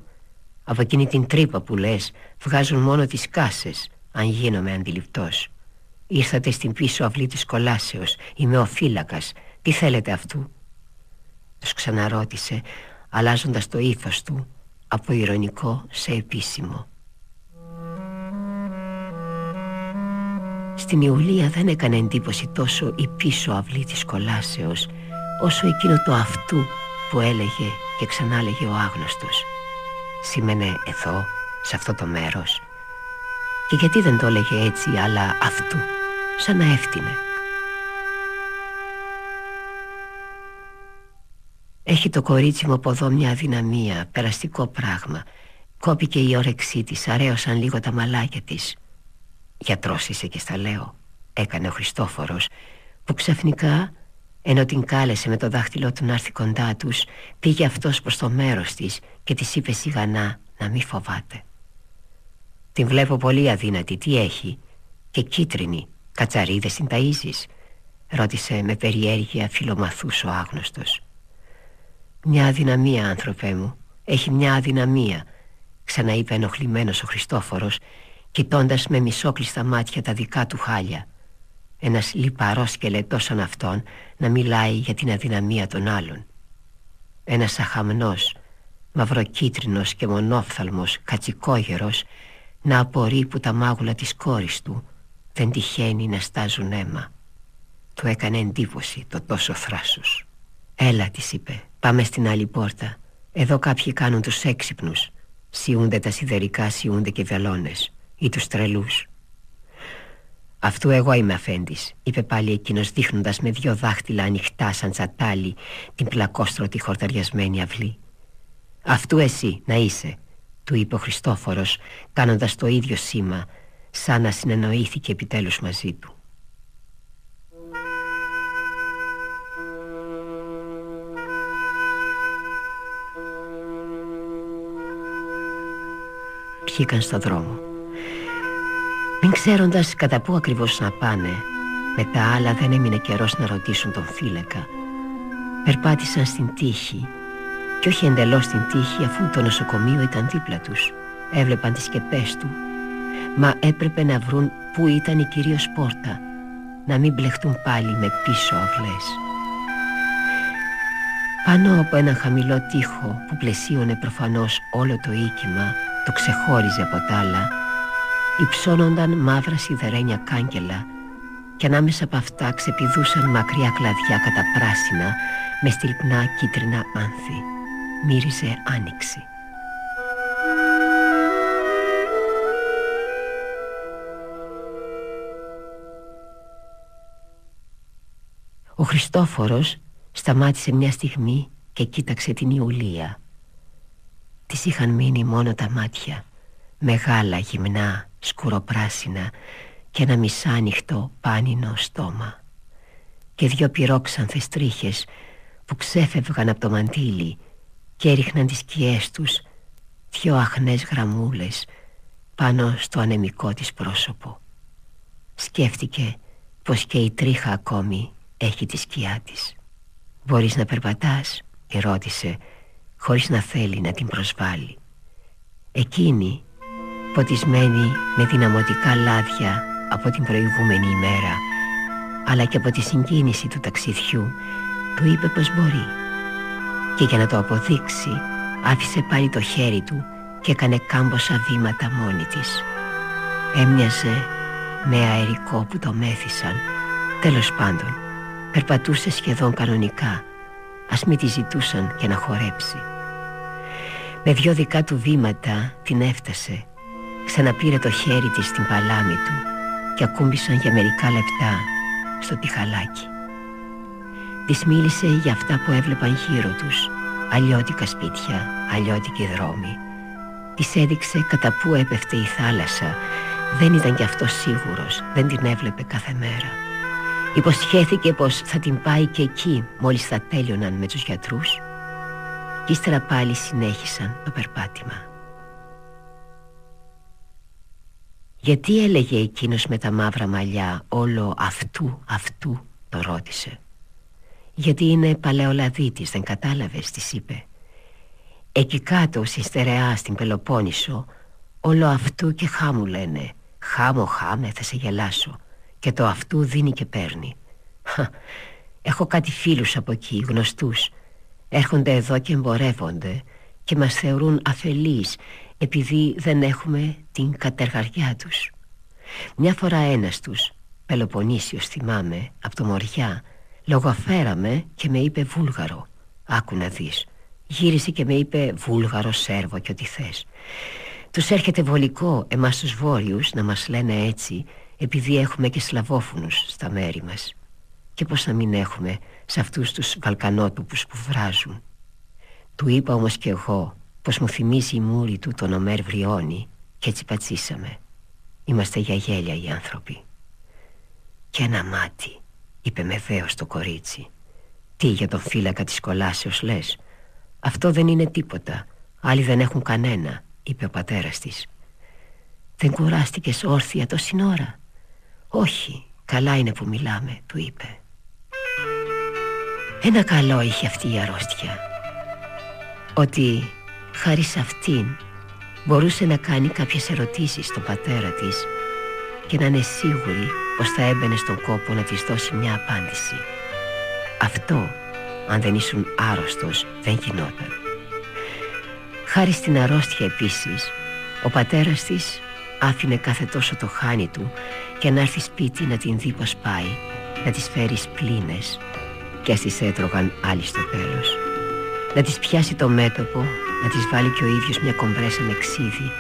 από εκείνη την τρύπα που λες βγάζουν μόνο τις κάσες αν γίνομαι αντιληπτός Ήρθατε στην πίσω αυλή της κολάσεως Είμαι ο φύλακας Τι θέλετε αυτού; Τους ξαναρώτησε Αλλάζοντας το ύφος του Από ηρωνικό σε επίσημο. Στην Ιουλία δεν έκανε εντύπωση τόσο η πίσω αυλή της κολάσεως Όσο εκείνο το αυτού που έλεγε και ξανάλεγε ο άγνωστος. Σήμαινε εδώ, σε αυτό το μέρος Και γιατί δεν το έλεγε έτσι αλλά αυτού Σαν να έφτιανε Έχει το κορίτσι μου από εδώ μια αδυναμία Περαστικό πράγμα. Κόπηκε η όρεξή της Αρέωσαν λίγο τα μαλάκια της. Γιατρός είσαι και στα λέω Έκανε ο Χριστόφορος Που ξαφνικά ενώ την κάλεσε με το δάχτυλό του να έρθει κοντά τους Πήγε αυτός προς το μέρος της Και της είπε σιγανά να μη φοβάται. Την βλέπω πολύ αδύνατη Τι έχει Και κίτρινη Κατσαρίδες την ταΐζεις Ρώτησε με περιέργεια φιλομαθούς ο άγνωστος Μια αδυναμία άνθρωπέ μου Έχει μια αδυναμία Ξαναείπε ενοχλημένος ο Χριστόφορος Κοιτώντας με μισόκλειστα μάτια τα δικά του χάλια ένας λιπαρός σκελετός σαν αυτόν να μιλάει για την αδυναμία των άλλων. Ένας αχαμνός, μαυροκίτρινος και μονόφθαλμος κατσικόγερος να απορεί που τα μάγουλα της κόρης του δεν τυχαίνει να στάζουν αίμα. Του έκανε εντύπωση το τόσο θράσος. «Έλα» της είπε, «πάμε στην άλλη πόρτα. Εδώ κάποιοι κάνουν τους έξυπνους. Σιούνται τα σιδερικά, σιούνται και βελόνες ή τους τρελούς». «Αυτού εγώ είμαι αφέντης», είπε πάλι εκείνος δείχνοντας με δυο δάχτυλα ανοιχτά σαν τσατάλι την πλακόστρωτη χορταριασμένη αυλή. «Αυτού εσύ να είσαι», του είπε ο Χριστόφορος κάνοντας το ίδιο σήμα σαν να συνεννοήθηκε επιτέλους μαζί του. Βγήκαν στο δρόμο. Μην ξέροντας κατά πού ακριβώς να πάνε, με τα άλλα δεν έμεινε καιρός να ρωτήσουν τον φύλακα. Περπάτησαν στην τύχη και όχι εντελώς στην τύχη αφού το νοσοκομείο ήταν δίπλα τους. Έβλεπαν τις σκεπές του Μα έπρεπε να βρουν πού ήταν η κυρίως πόρτα Να μην μπλεχτούν πάλι με πίσω αυλές Πάνω από ένα χαμηλό τοίχο που πλαισίωνε προφανώς όλο το οίκημα Το ξεχώριζε από τα άλλα Υψώνονταν μαύρα σιδερένια κάγκελα και ανάμεσα από αυτά ξεπηδούσαν μακριά κλαδιά κατά πράσινα με στυλπνά κίτρινα άνθη. Μύριζε άνοιξη. Ο Χριστόφορος σταμάτησε μια στιγμή και κοίταξε την Ιουλία. Της είχαν μείνει μόνο τα μάτια, μεγάλα γυμνά, σκουροπράσινα και ένα μισάνυχτο πάνινο στόμα και δυο πυρόξανθες τρίχες που ξέφευγαν από το μαντίλι και έριχναν τις σκιές τους δυο αχνές γραμμούλες πάνω στο ανεμικό της πρόσωπο. Σκέφτηκε πως και η τρίχα ακόμη έχει τη σκιά της «Μπορείς να περπατάς» ρώτησε χωρίς να θέλει να την προσβάλλει. Εκείνη ποτισμένη με δυναμωτικά λάδια από την προηγούμενη ημέρα αλλά και από τη συγκίνηση του ταξιδιού του είπε πως μπορεί. Και για να το αποδείξει άφησε πάλι το χέρι του και έκανε κάμποσα βήματα μόνη της. Έμοιαζε με αερικό που το μέθησαν. Τέλος πάντων Περπατούσε σχεδόν κανονικά. Ας μην τη ζητούσαν και να χορέψει Με δυο δικά του βήματα την έφτασε. Ξαναπήρε το χέρι της στην παλάμη του Και ακούμπησαν για μερικά λεπτά στο τυχαλάκι. Της μίλησε για αυτά που έβλεπαν γύρω τους. Αλλιώτικα σπίτια, αλλιώτικοι δρόμοι. Της έδειξε κατά που έπεφτε η θάλασσα. Δεν ήταν κι αυτός σίγουρος, δεν την έβλεπε κάθε μέρα. Υποσχέθηκε πως θα την πάει και εκεί μόλις θα τέλειωναν με τους γιατρούς και ύστερα πάλι συνέχισαν το περπάτημα. Γιατί έλεγε εκείνος με τα μαύρα μαλλιά όλο αυτού, αυτού, το ρώτησε. Γιατί είναι παλαιολαδίτης, δεν κατάλαβες, της είπε. Εκεί κάτω, στη στερεά, στην Πελοπόννησο, όλο αυτού και χάμου λένε. Χάμω, χάμε, θα σε γελάσω και το αυτού δίνει και παίρνει Έχω κάτι φίλους από εκεί, γνωστούς Έρχονται εδώ και εμπορεύονται και μας θεωρούν αφελείς επειδή δεν έχουμε την κατεργαριά τους. Μια φορά ένας τους, Πελοποννήσιος θυμάμαι, από το Μοριά Λογοφέραμε και με είπε Βούλγαρο. Άκου να δεις. Γύρισε και με είπε Βούλγαρο, Σέρβο και ό,τι θες. Τους έρχεται βολικό εμάς τους Βόρειους να μας λένε έτσι επειδή έχουμε και σλαβόφωνους στα μέρη μας. Και πως να μην έχουμε σε αυτούς τους βαλκανότουπους που βράζουν. Του είπα όμως και εγώ πως μου θυμίζει η μούρη του τον Ομέρ Βριώνη και έτσι πατσίσαμε. Είμαστε για γέλια οι άνθρωποι. Και ένα μάτι είπε με δέος το κορίτσι. Τι για τον φύλακα της κολάσεως λες. Αυτό δεν είναι τίποτα. Άλλοι δεν έχουν κανένα είπε ο πατέρας της. Δεν κουράστηκες όρθια τόση ώρα «Όχι, καλά είναι που μιλάμε», του είπε Ένα καλό είχε αυτή η αρρώστια. Ότι χάρη σε αυτήν μπορούσε να κάνει κάποιες ερωτήσεις στον πατέρα της και να είναι σίγουρη πως θα έμπαινε στον κόπο να της δώσει μια απάντηση. Αυτό, αν δεν ήσουν άρρωστος, δεν γινόταν. Χάρη στην αρρώστια επίσης, ο πατέρας της άφηνε κάθε τόσο το χάνι του και να έρθει σπίτι να την δει πως πάει να της φέρει πλήνες και ας τις έτρωγαν άλλοι στο τέλος. Να της πιάσει το μέτωπο να της βάλει και ο ίδιος μια κομπρέσα με ξύδι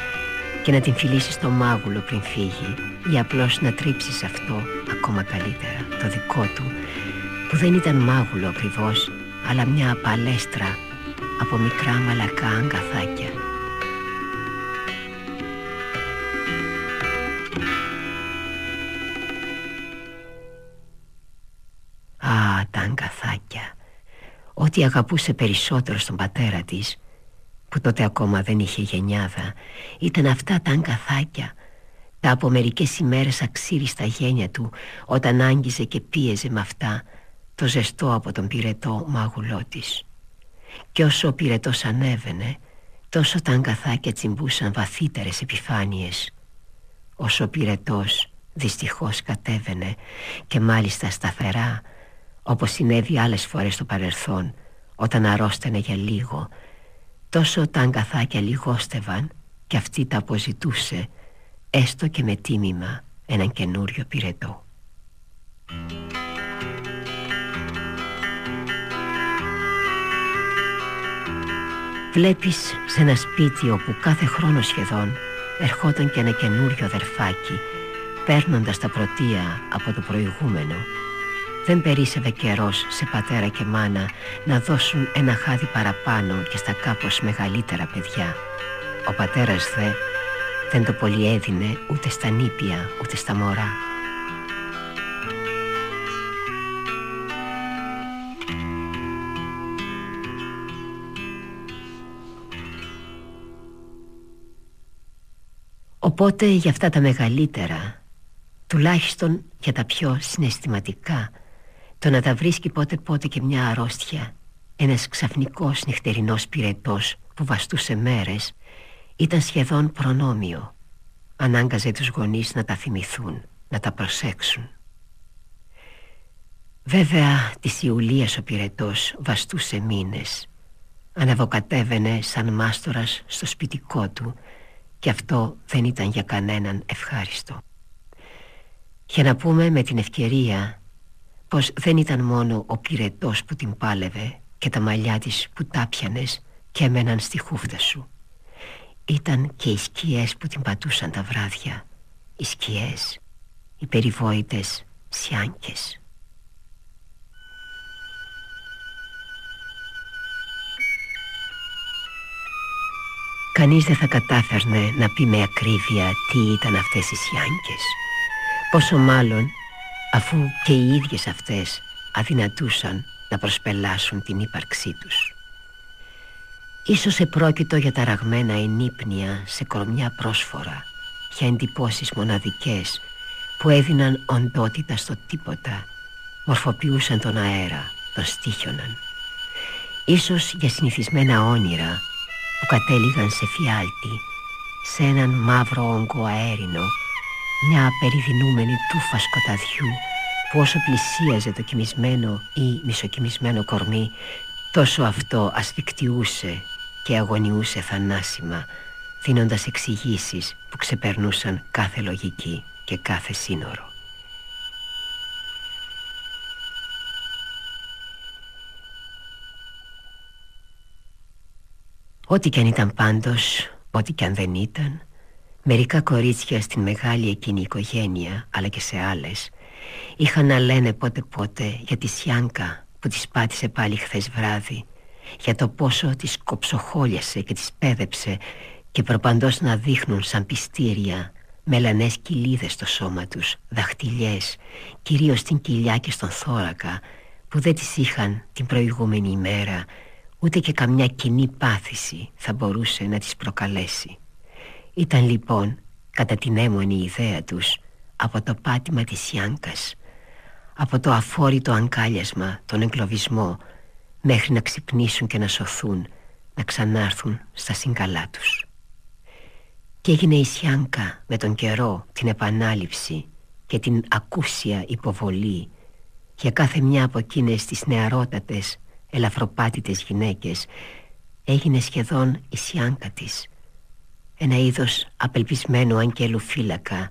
και να την φιλήσει στο μάγουλο πριν φύγει ή απλώς να τρίψει σε αυτό ακόμα καλύτερα το δικό του που δεν ήταν μάγουλο ακριβώς αλλά μια παλέστρα από μικρά μαλακά αγκαθάκια Ό,τι αγαπούσε περισσότερο στον πατέρα της που τότε ακόμα δεν είχε γενιάδα ήταν αυτά τα αγκαθάκια τα από μερικές ημέρες αξίριστα γένια του όταν άγγιζε και πίεζε με αυτά το ζεστό από τον πυρετό μάγουλό της. Και όσο ο πυρετός ανέβαινε τόσο τα αγκαθάκια τσιμπούσαν βαθύτερες επιφάνειες. Όσο ο πυρετός δυστυχώς κατέβαινε και μάλιστα σταθερά όπως συνέβη άλλες φορές στο παρελθόν όταν αρρώστενε για λίγο τόσο τα αγκαθάκια λιγόστευαν και αυτή τα αποζητούσε έστω και με τίμημα έναν καινούριο πυρετό. Βλέπεις σε ένα σπίτι όπου κάθε χρόνο σχεδόν ερχόταν και ένα καινούριο αδερφάκι παίρνοντας τα πρωτεία από το προηγούμενο δεν περίσευε καιρός σε πατέρα και μάνα να δώσουν ένα χάδι παραπάνω και στα κάπως μεγαλύτερα παιδιά. Ο πατέρας δε δεν το πολύ έδινε ούτε στα νήπια ούτε στα μωρά. Οπότε για αυτά τα μεγαλύτερα, τουλάχιστον για τα πιο συναισθηματικά, το να τα βρίσκει πότε πότε και μια αρρώστια, ένας ξαφνικός νυχτερινός πυρετός που βαστούσε μέρες, ήταν σχεδόν προνόμιο. Ανάγκαζε τους γονείς να τα θυμηθούν, να τα προσέξουν. Βέβαια της Ιουλίας ο πυρετός βαστούσε μήνες. Αναβοκατέβαινε σαν μάστορας στο σπιτικό του και αυτό δεν ήταν για κανέναν ευχάριστο. Για να πούμε με την ευκαιρία πως δεν ήταν μόνο ο πυρετός που την πάλευε και τα μαλλιά της που τάπιανες και έμεναν στη χούφτα σου. Ήταν και οι σκιές που την πατούσαν τα βράδια, οι σκιές, οι περιβόητες σιάνκες. Κανείς δεν θα κατάφερνε να πει με ακρίβεια τι ήταν αυτές οι σιάνκες. Πόσο μάλλον αφού και οι ίδιες αυτές αδυνατούσαν να προσπελάσουν την ύπαρξή τους. Ίσως επρόκειτο για ταραγμένα ενύπνια σε κορμιά πρόσφορα, για εντυπώσεις μοναδικές που έδιναν οντότητα στο τίποτα, μορφοποιούσαν τον αέρα, τον στήχιοναν. Ίσως για συνηθισμένα όνειρα που κατέληγαν σε φιάλτη, σε έναν μαύρο όγκο αέρινο μια περιδινούμενη τούφα σκοταδιού που όσο πλησίαζε το κοιμισμένο ή μισοκοιμισμένο κορμί τόσο αυτό ασφικτιούσε και αγωνιούσε θανάσιμα δίνοντας εξηγήσεις που ξεπερνούσαν κάθε λογική και κάθε σύνορο. Ό,τι κι αν ήταν πάντως, ό,τι κι αν δεν ήταν Μερικά κορίτσια στην μεγάλη εκείνη οικογένεια αλλά και σε άλλες είχαν να λένε πότε πότε για τη Σιάνκα που της πάτησε πάλι χθες βράδυ για το πόσο της κοψοχόλιασε και της πέδεψε και προπαντός να δείχνουν σαν πιστήρια μελανές κοιλίδες στο σώμα τους, δαχτυλιές, κυρίως στην κοιλιά και στον θώρακα που δεν τις είχαν την προηγούμενη ημέρα ούτε και καμιά κοινή πάθηση θα μπορούσε να τις προκαλέσει. Ήταν λοιπόν κατά την έμονη ιδέα τους από το πάτημα της Ιάνκας από το αφόρητο αγκάλιασμα, τον εγκλωβισμό μέχρι να ξυπνήσουν και να σωθούν να ξανάρθουν στα συγκαλά τους. Και έγινε η Σιάνκα με τον καιρό την επανάληψη και την ακούσια υποβολή για κάθε μια από εκείνες τις νεαρότατες ελαφροπάτητες γυναίκες έγινε σχεδόν η Σιάνκα της ένα είδος απελπισμένου αγγέλου φύλακα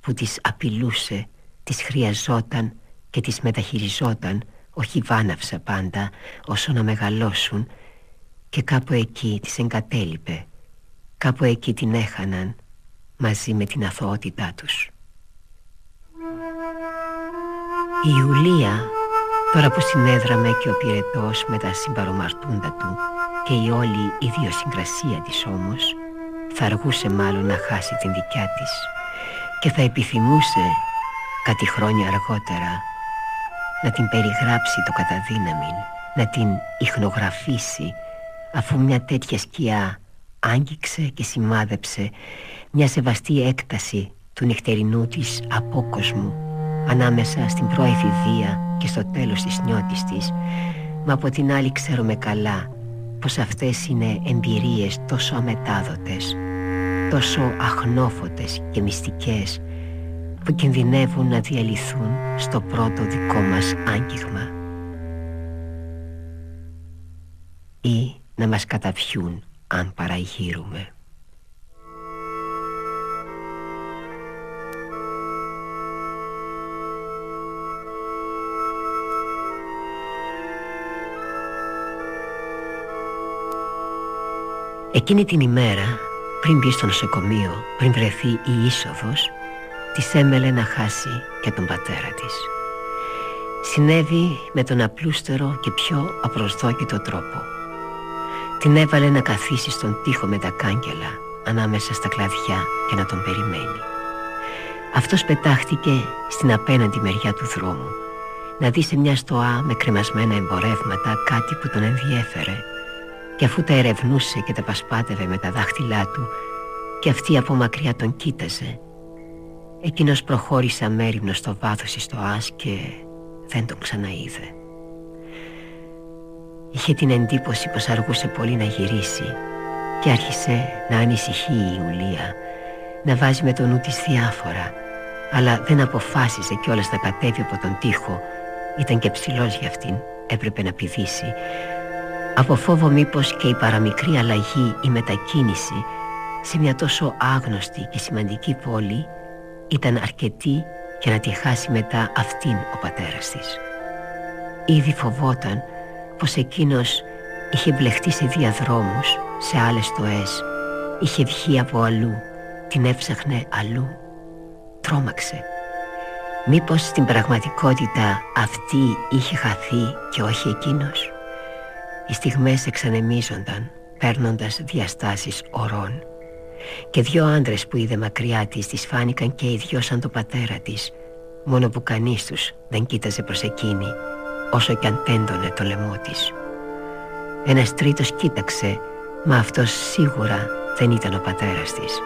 που τις απειλούσε, τις χρειαζόταν και τις μεταχειριζόταν όχι βάναυσα πάντα όσο να μεγαλώσουν και κάπου εκεί τις εγκατέλειπε κάπου εκεί την έχαναν μαζί με την αθωότητά τους. Η Ιουλία τώρα που συνέδραμε και ο πυρετός με τα συμπαρομαρτούντα του και η όλη ιδιοσυγκρασία της όμως θα αργούσε μάλλον να χάσει την δικιά της και θα επιθυμούσε κάτι χρόνια αργότερα να την περιγράψει το καταδύναμιν να την ιχνογραφήσει αφού μια τέτοια σκιά άγγιξε και σημάδεψε μια σεβαστή έκταση του νυχτερινού της απόκοσμου ανάμεσα στην προεφηβεία και στο τέλος της νιώτης της. Μα από την άλλη ξέρουμε καλά πως αυτές είναι εμπειρίες τόσο αμετάδοτες τόσο αχνόφωτες και μυστικές που κινδυνεύουν να διαλυθούν στο πρώτο δικό μας άγγιγμα ή να μας καταφιούν αν παραγύρουμε. Εκείνη την ημέρα, πριν μπει στο νοσοκομείο, πριν βρεθεί η είσοδος, της έμελε να χάσει και τον πατέρα της. Συνέβη με τον απλούστερο και πιο απροσδόκητο τρόπο. Την έβαλε να καθίσει στον τοίχο με τα κάγκελα ανάμεσα στα κλαδιά και να τον περιμένει. Αυτός πετάχτηκε στην απέναντι μεριά του δρόμου να δει σε μια στοά με κρεμασμένα εμπορεύματα κάτι που τον ενδιέφερε και αφού τα ερευνούσε και τα πασπάτευε με τα δάχτυλά του και αυτή από μακριά τον κοίταζε εκείνος προχώρησε αμέριμνος στο βάθος της στοάς και δεν τον ξαναείδε. Είχε την εντύπωση πως αργούσε πολύ να γυρίσει και άρχισε να ανησυχεί η Ιουλία, να βάζει με το νου της διάφορα, αλλά δεν αποφάσισε κιόλας να κατέβει από τον τοίχο, ήταν και ψηλός για αυτήν, έπρεπε να πηδήσει. Από φόβο μήπως και η παραμικρή αλλαγή, η μετακίνηση σε μια τόσο άγνωστη και σημαντική πόλη ήταν αρκετή για να τη χάσει μετά αυτήν ο πατέρας της. Ήδη φοβόταν πως εκείνος είχε μπλεχτεί σε διαδρόμους, σε άλλες τοές, είχε βγει από αλλού, την έψαχνε αλλού. Τρόμαξε. Μήπως στην πραγματικότητα αυτή είχε χαθεί και όχι εκείνος; Οι στιγμές εξανεμίζονταν, παίρνοντας διαστάσεις ορών. Και δυο άντρες που είδε μακριά της τις φάνηκαν και οι δυο σαν το πατέρα της, μόνο που κανείς τους δεν κοίταζε προς εκείνη όσο κι αν τέντωνε το λαιμό της. Ένας τρίτος κοίταξε, μα αυτός σίγουρα δεν ήταν ο πατέρας της.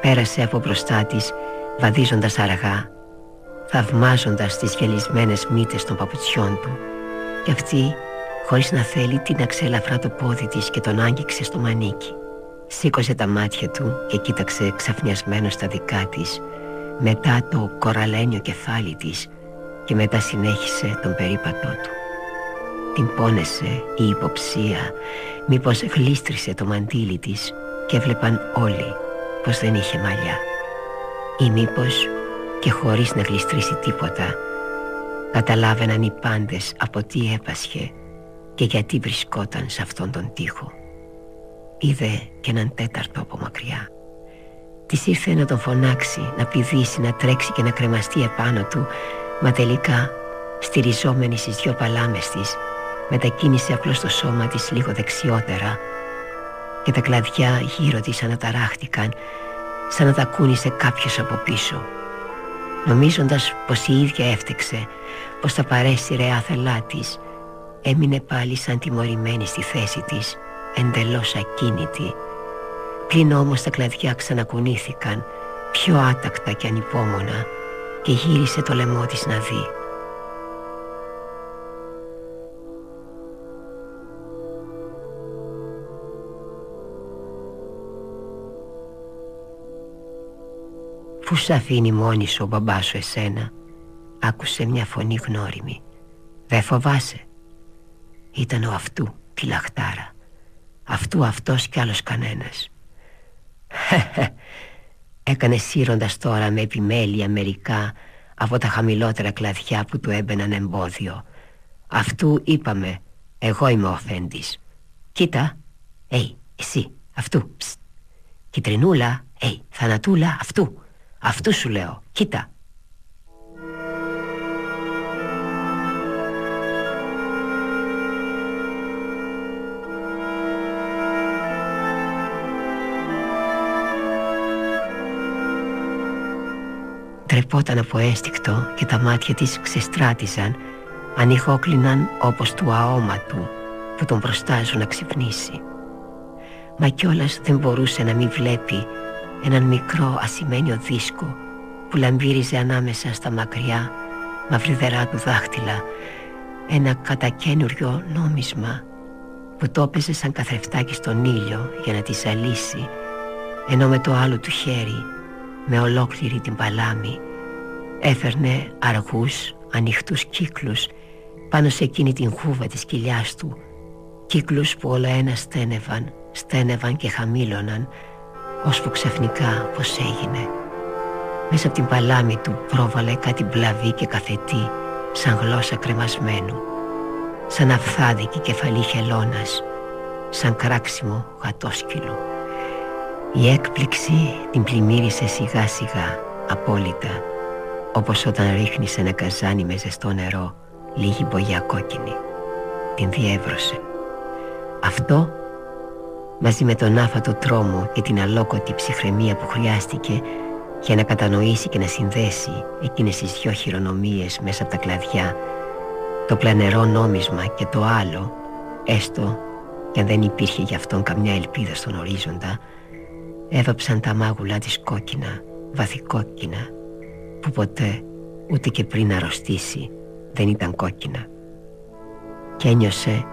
Πέρασε από μπροστά της, βαδίζοντας αργά, θαυμάζοντας τις γελισμένες μύτες των παπουτσιών του και αυτή, χωρίς να θέλει, την αξέλαφρα το πόδι της και τον άγγιξε στο μανίκι. Σήκωσε τα μάτια του και κοίταξε ξαφνιασμένο στα δικά της, μετά το κοραλένιο κεφάλι της και μετά συνέχισε τον περίπατό του. Την πόνεσε η υποψία μήπως γλίστρισε το μαντίλι της και έβλεπαν όλοι πως δεν είχε μαλλιά ή μήπως και χωρίς να γλιστρήσει τίποτα καταλάβαιναν οι πάντες από τι έπασχε και γιατί βρισκόταν σε αυτόν τον τοίχο. Είδε και έναν τέταρτο από μακριά. Της ήρθε να τον φωνάξει, να πηδήσει, να τρέξει και να κρεμαστεί επάνω του Μα τελικά, στηριζόμενη στις δυο παλάμες της, μετακίνησε απλώς το σώμα της λίγο δεξιότερα και τα κλαδιά γύρω της αναταράχτηκαν σαν να τα κούνησε κάποιος από πίσω. Νομίζοντας πως η ίδια έφτεξε, πως τα παρέστηρε άθελά της, έμεινε πάλι σαν τιμωρημένη στη θέση της, εντελώς ακίνητη. Πλην όμως τα κλαδιά ξανακουνήθηκαν, πιο άτακτα και ανυπόμονα, και γύρισε το λαιμό της να δει. Πού σ' αφήνει μόνη σου ο μπαμπάς σου εσένα Άκουσε μια φωνή γνώριμη Δε φοβάσαι Ήταν ο αυτού τη λαχτάρα Αυτού αυτός κι άλλος κανένας Έκανε σύροντας τώρα με επιμέλεια μερικά από τα χαμηλότερα κλαδιά που του έμπαιναν εμπόδιο. Αυτού είπαμε, εγώ είμαι ο αφέντης. Κοίτα, έι, εσύ, αυτού, ψ. Κιτρινούλα, έι, θανατούλα, αυτού. Αυτού σου λέω, κοίτα. Τρεπόταν από ένστικτο και τα μάτια της ξεστράτιζαν ανοιγόκλιναν όπως του αόματου που τον προστάζουν να ξυπνήσει. Μα κιόλας δεν μπορούσε να μην βλέπει έναν μικρό ασημένιο δίσκο που λαμπύριζε ανάμεσα στα μακριά μαυριδερά του δάχτυλα ένα κατακένουριο νόμισμα που το έπαιζε σαν καθρεφτάκι στον ήλιο για να τη ζαλίσει ενώ με το άλλο του χέρι με ολόκληρη την παλάμη. Έφερνε αργούς ανοιχτούς κύκλους πάνω σε εκείνη την χούβα της κοιλιάς του. Κύκλους που όλα ένα στένευαν, στένευαν και χαμήλωναν ώσπου ξαφνικά πως έγινε. Μέσα από την παλάμη του πρόβαλε κάτι μπλαβή και καθετή σαν γλώσσα κρεμασμένου σαν αυθάδικη κεφαλή χελώνας σαν κράξιμο γατόσκυλου η έκπληξη την πλημμύρισε σιγά σιγά απόλυτα όπως όταν ρίχνεις ένα καζάνι με ζεστό νερό λίγη μπογιά κόκκινη. Την διέβρωσε αυτό μαζί με τον άφατο τρόμο και την αλόκοτη ψυχραιμία που χρειάστηκε για να κατανοήσει και να συνδέσει εκείνες τις δυο χειρονομίες μέσα από τα κλαδιά το πλανερό νόμισμα και το άλλο έστω και αν δεν υπήρχε για αυτόν καμιά ελπίδα στον ορίζοντα έβαψαν τα μάγουλά της κόκκινα, βαθικόκκινα που ποτέ ούτε και πριν αρρωστήσει δεν ήταν κόκκινα και ένιωσε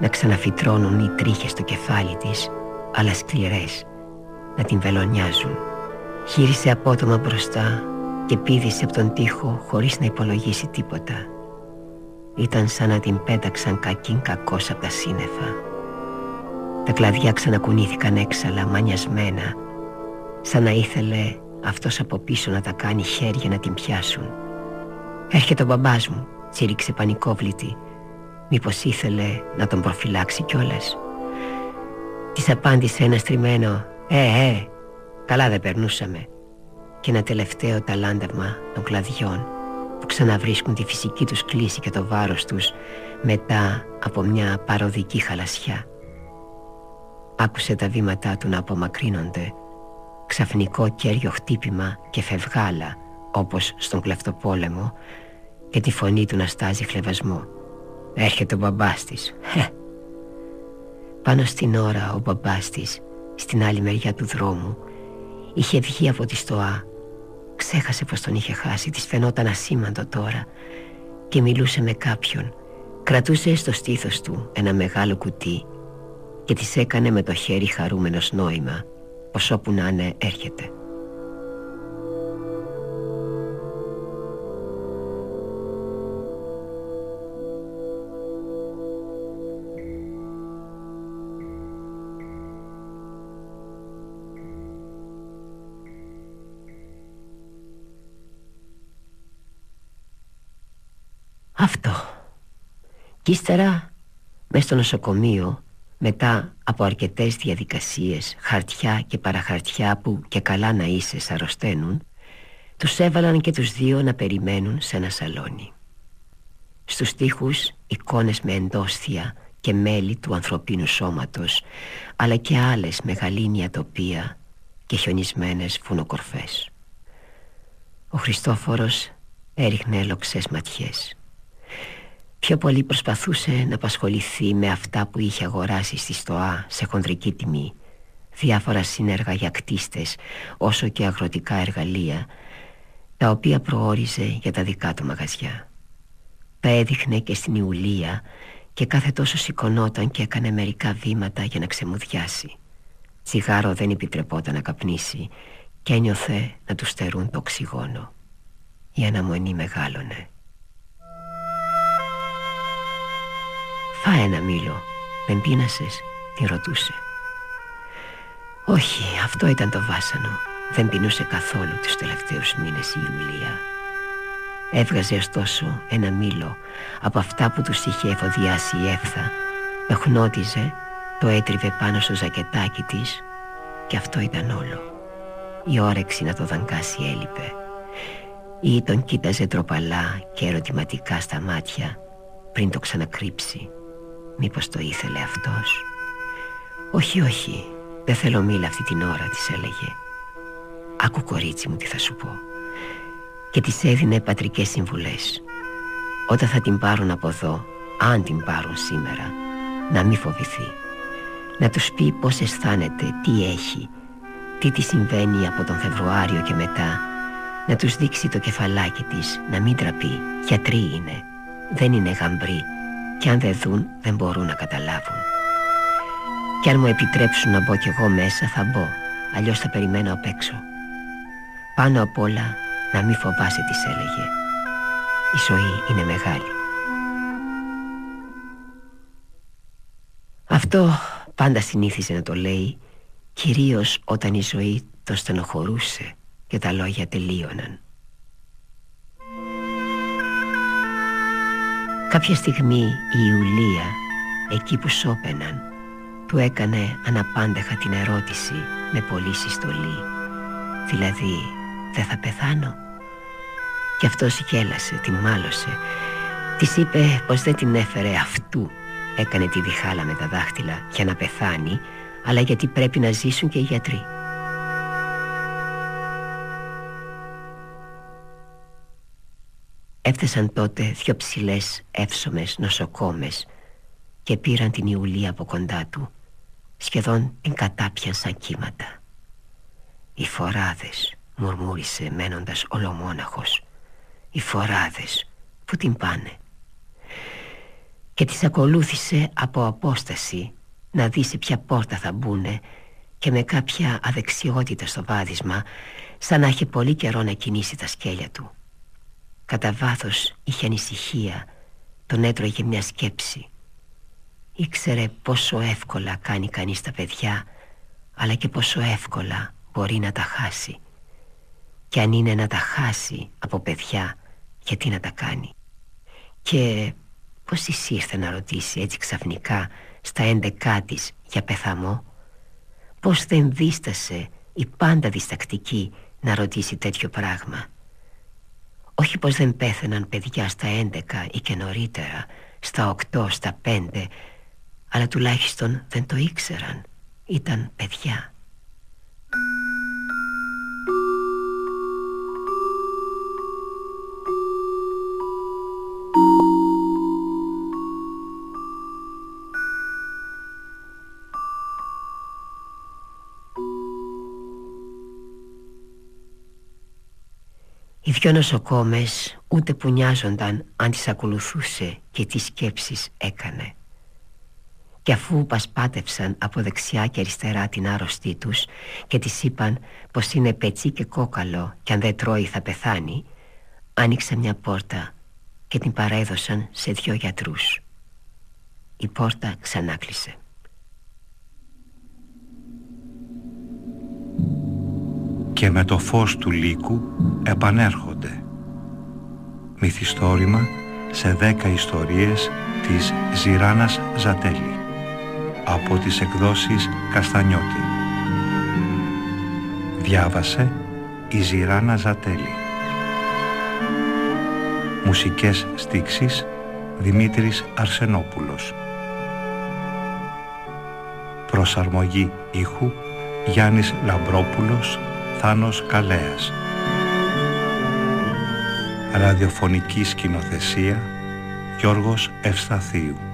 να ξαναφυτρώνουν οι τρίχες στο κεφάλι της αλλά σκληρές να την βελονιάζουν Γύρισε απότομα μπροστά και πήδησε από τον τοίχο χωρίς να υπολογίσει τίποτα. Ήταν σαν να την πέταξαν κακήν κακός από τα σύννεφα. Τα κλαδιά ξανακουνήθηκαν έξαλα, μανιασμένα, σαν να ήθελε αυτός από πίσω να τα κάνει χέρια να την πιάσουν. «Έρχεται ο μπαμπάς μου», τσίριξε πανικόβλητη. Μήπως ήθελε να τον προφυλάξει κιόλας. Της απάντησε ένας στριμμένο «Ε, ε, Καλά δεν περνούσαμε Και ένα τελευταίο ταλάντευμα των κλαδιών Που ξαναβρίσκουν τη φυσική τους κλίση και το βάρος τους Μετά από μια παροδική χαλασιά Άκουσε τα βήματά του να απομακρύνονται. Ξαφνικό κέριο χτύπημα και φευγάλα Όπως στον κλεφτοπόλεμο Και τη φωνή του να στάζει χλεβασμό. Έρχεται ο μπαμπάς της Πάνω στην ώρα ο μπαμπάς της Στην άλλη μεριά του δρόμου Είχε βγει από τη στοά. Ξέχασε πως τον είχε χάσει Της φαινόταν ασήμαντο τώρα. Και μιλούσε με κάποιον. Κρατούσε στο στήθος του ένα μεγάλο κουτί Και της έκανε με το χέρι χαρούμενος νόημα Πως όπου να είναι έρχεται Αυτό. Κι ύστερα, μες στο νοσοκομείο, μετά από αρκετές διαδικασίες, χαρτιά και παραχαρτιά που και καλά να είσαι αρρωσταίνουν, τους έβαλαν και τους δύο να περιμένουν σε ένα σαλόνι. Στους τοίχους εικόνες με εντόσθια και μέλη του ανθρωπίνου σώματος, αλλά και άλλες μεγαλύνια τοπία και χιονισμένες φουνοκορφές. Ο Χριστόφορος έριχνε λοξές ματιές. Πιο πολύ προσπαθούσε να απασχοληθεί με αυτά που είχε αγοράσει στη ΣΤΟΑ σε χονδρική τιμή διάφορα σύνεργα για κτίστες όσο και αγροτικά εργαλεία τα οποία προόριζε για τα δικά του μαγαζιά. Τα έδειχνε και στην Ιουλία και κάθε τόσο σηκωνόταν και έκανε μερικά βήματα για να ξεμουδιάσει. Τσιγάρο δεν επιτρεπόταν να καπνίσει και ένιωθε να του στερούν το οξυγόνο. Η αναμονή μεγάλωνε. Φάε ένα μήλο. Δεν πείνασες Τη ρωτούσε. Όχι αυτό ήταν το βάσανο. Δεν πεινούσε καθόλου τους τελευταίους μήνες η Ιουλία Έβγαζε ωστόσο ένα μήλο Από αυτά που τους είχε εφοδιάσει η έφθα Το χνότιζε Το έτριβε πάνω στο ζακετάκι της Και αυτό ήταν όλο. Η όρεξη να το δαγκάσει έλειπε. Ή τον κοίταζε τροπαλά και ερωτηματικά στα μάτια πριν το ξανακρύψει Μήπως το ήθελε αυτός; Όχι, όχι Δεν θέλω μίλα αυτή την ώρα της έλεγε Άκου κορίτσι μου τι θα σου πω Και της έδινε πατρικές συμβουλές Όταν θα την πάρουν από εδώ, αν την πάρουν σήμερα, να μην φοβηθεί. Να τους πει πώς αισθάνεται, τι έχει, τι της συμβαίνει από τον Φεβρουάριο και μετά. Να τους δείξει το κεφαλάκι της, να μην τραπεί. Γιατροί είναι, δεν είναι γαμπροί και αν δεν δουν δεν μπορούν να καταλάβουν. Κι αν μου επιτρέψουν να μπω κι εγώ μέσα θα μπω, αλλιώς θα περιμένω απ' έξω. Πάνω απ' όλα να μην φοβάσαι της έλεγε. Η ζωή είναι μεγάλη. Αυτό πάντα συνήθιζε να το λέει Κυρίως όταν η ζωή τον στενοχωρούσε και τα λόγια τελείωναν Κάποια στιγμή η Ιουλία εκεί που σώπαιναν του έκανε αναπάντεχα την ερώτηση με πολύ συστολή. Δηλαδή δεν θα πεθάνω Και αυτός γέλασε, την μάλωσε. Της είπε πως δεν την έφερε αυτού. Έκανε τη διχάλα με τα δάχτυλα για να πεθάνει Αλλά γιατί πρέπει να ζήσουν και οι γιατροί Έφτασαν τότε δυο ψηλές εύσωμες νοσοκόμες Και πήραν την Ιουλία από κοντά του Σχεδόν την κατάπιαν κύματα Οι φοράδες μουρμούρισε μένοντας ολομόναχος Οι φοράδες που την πάνε; Και της ακολούθησε από απόσταση να δει σε ποια πόρτα θα μπουνε και με κάποια αδεξιότητα στο βάδισμα σαν να είχε πολύ καιρό να κινήσει τα σκέλια του. Κατά βάθος είχε ανησυχία, τον έτρωγε μια σκέψη. Ήξερε πόσο εύκολα κάνει κανείς τα παιδιά αλλά και πόσο εύκολα μπορεί να τα χάσει. Και αν είναι να τα χάσει από παιδιά, γιατί να τα κάνει. Και Πώς της ήρθε να ρωτήσει έτσι ξαφνικά στα έντεκά της για πεθαμό; Πώς δεν δίστασε η πάντα διστακτική να ρωτήσει τέτοιο πράγμα; Όχι πως δεν πέθαιναν παιδιά στα έντεκα ή και νωρίτερα Στα οκτώ, στα πέντε Αλλά τουλάχιστον δεν το ήξεραν. Ήταν παιδιά δυο νοσοκόμες ούτε που νοιάζονταν αν τις ακολουθούσε και τι σκέψεις έκανε. Και αφού πασπάτευσαν από δεξιά και αριστερά την άρρωστή τους και της είπαν πως είναι πετσί και κόκαλο και αν δεν τρώει θα πεθάνει, άνοιξε μια πόρτα και την παρέδωσαν σε δυο γιατρούς. Η πόρτα ξανά και με το φως του λύκου επανέρχονται. Μυθιστόρημα σε δέκα ιστορίες της Ζηράνας Ζατέλη από τις εκδόσεις Καστανιώτη. Διάβασε η Ζηράνα Ζατέλη. Μουσικές στίξεις Δημήτρης Αρσενόπουλος. Προσαρμογή ήχου Γιάννης Λαμπρόπουλος Θάνος Καλέας. Ραδιοφωνική σκηνοθεσία Γιώργος Ευσταθίου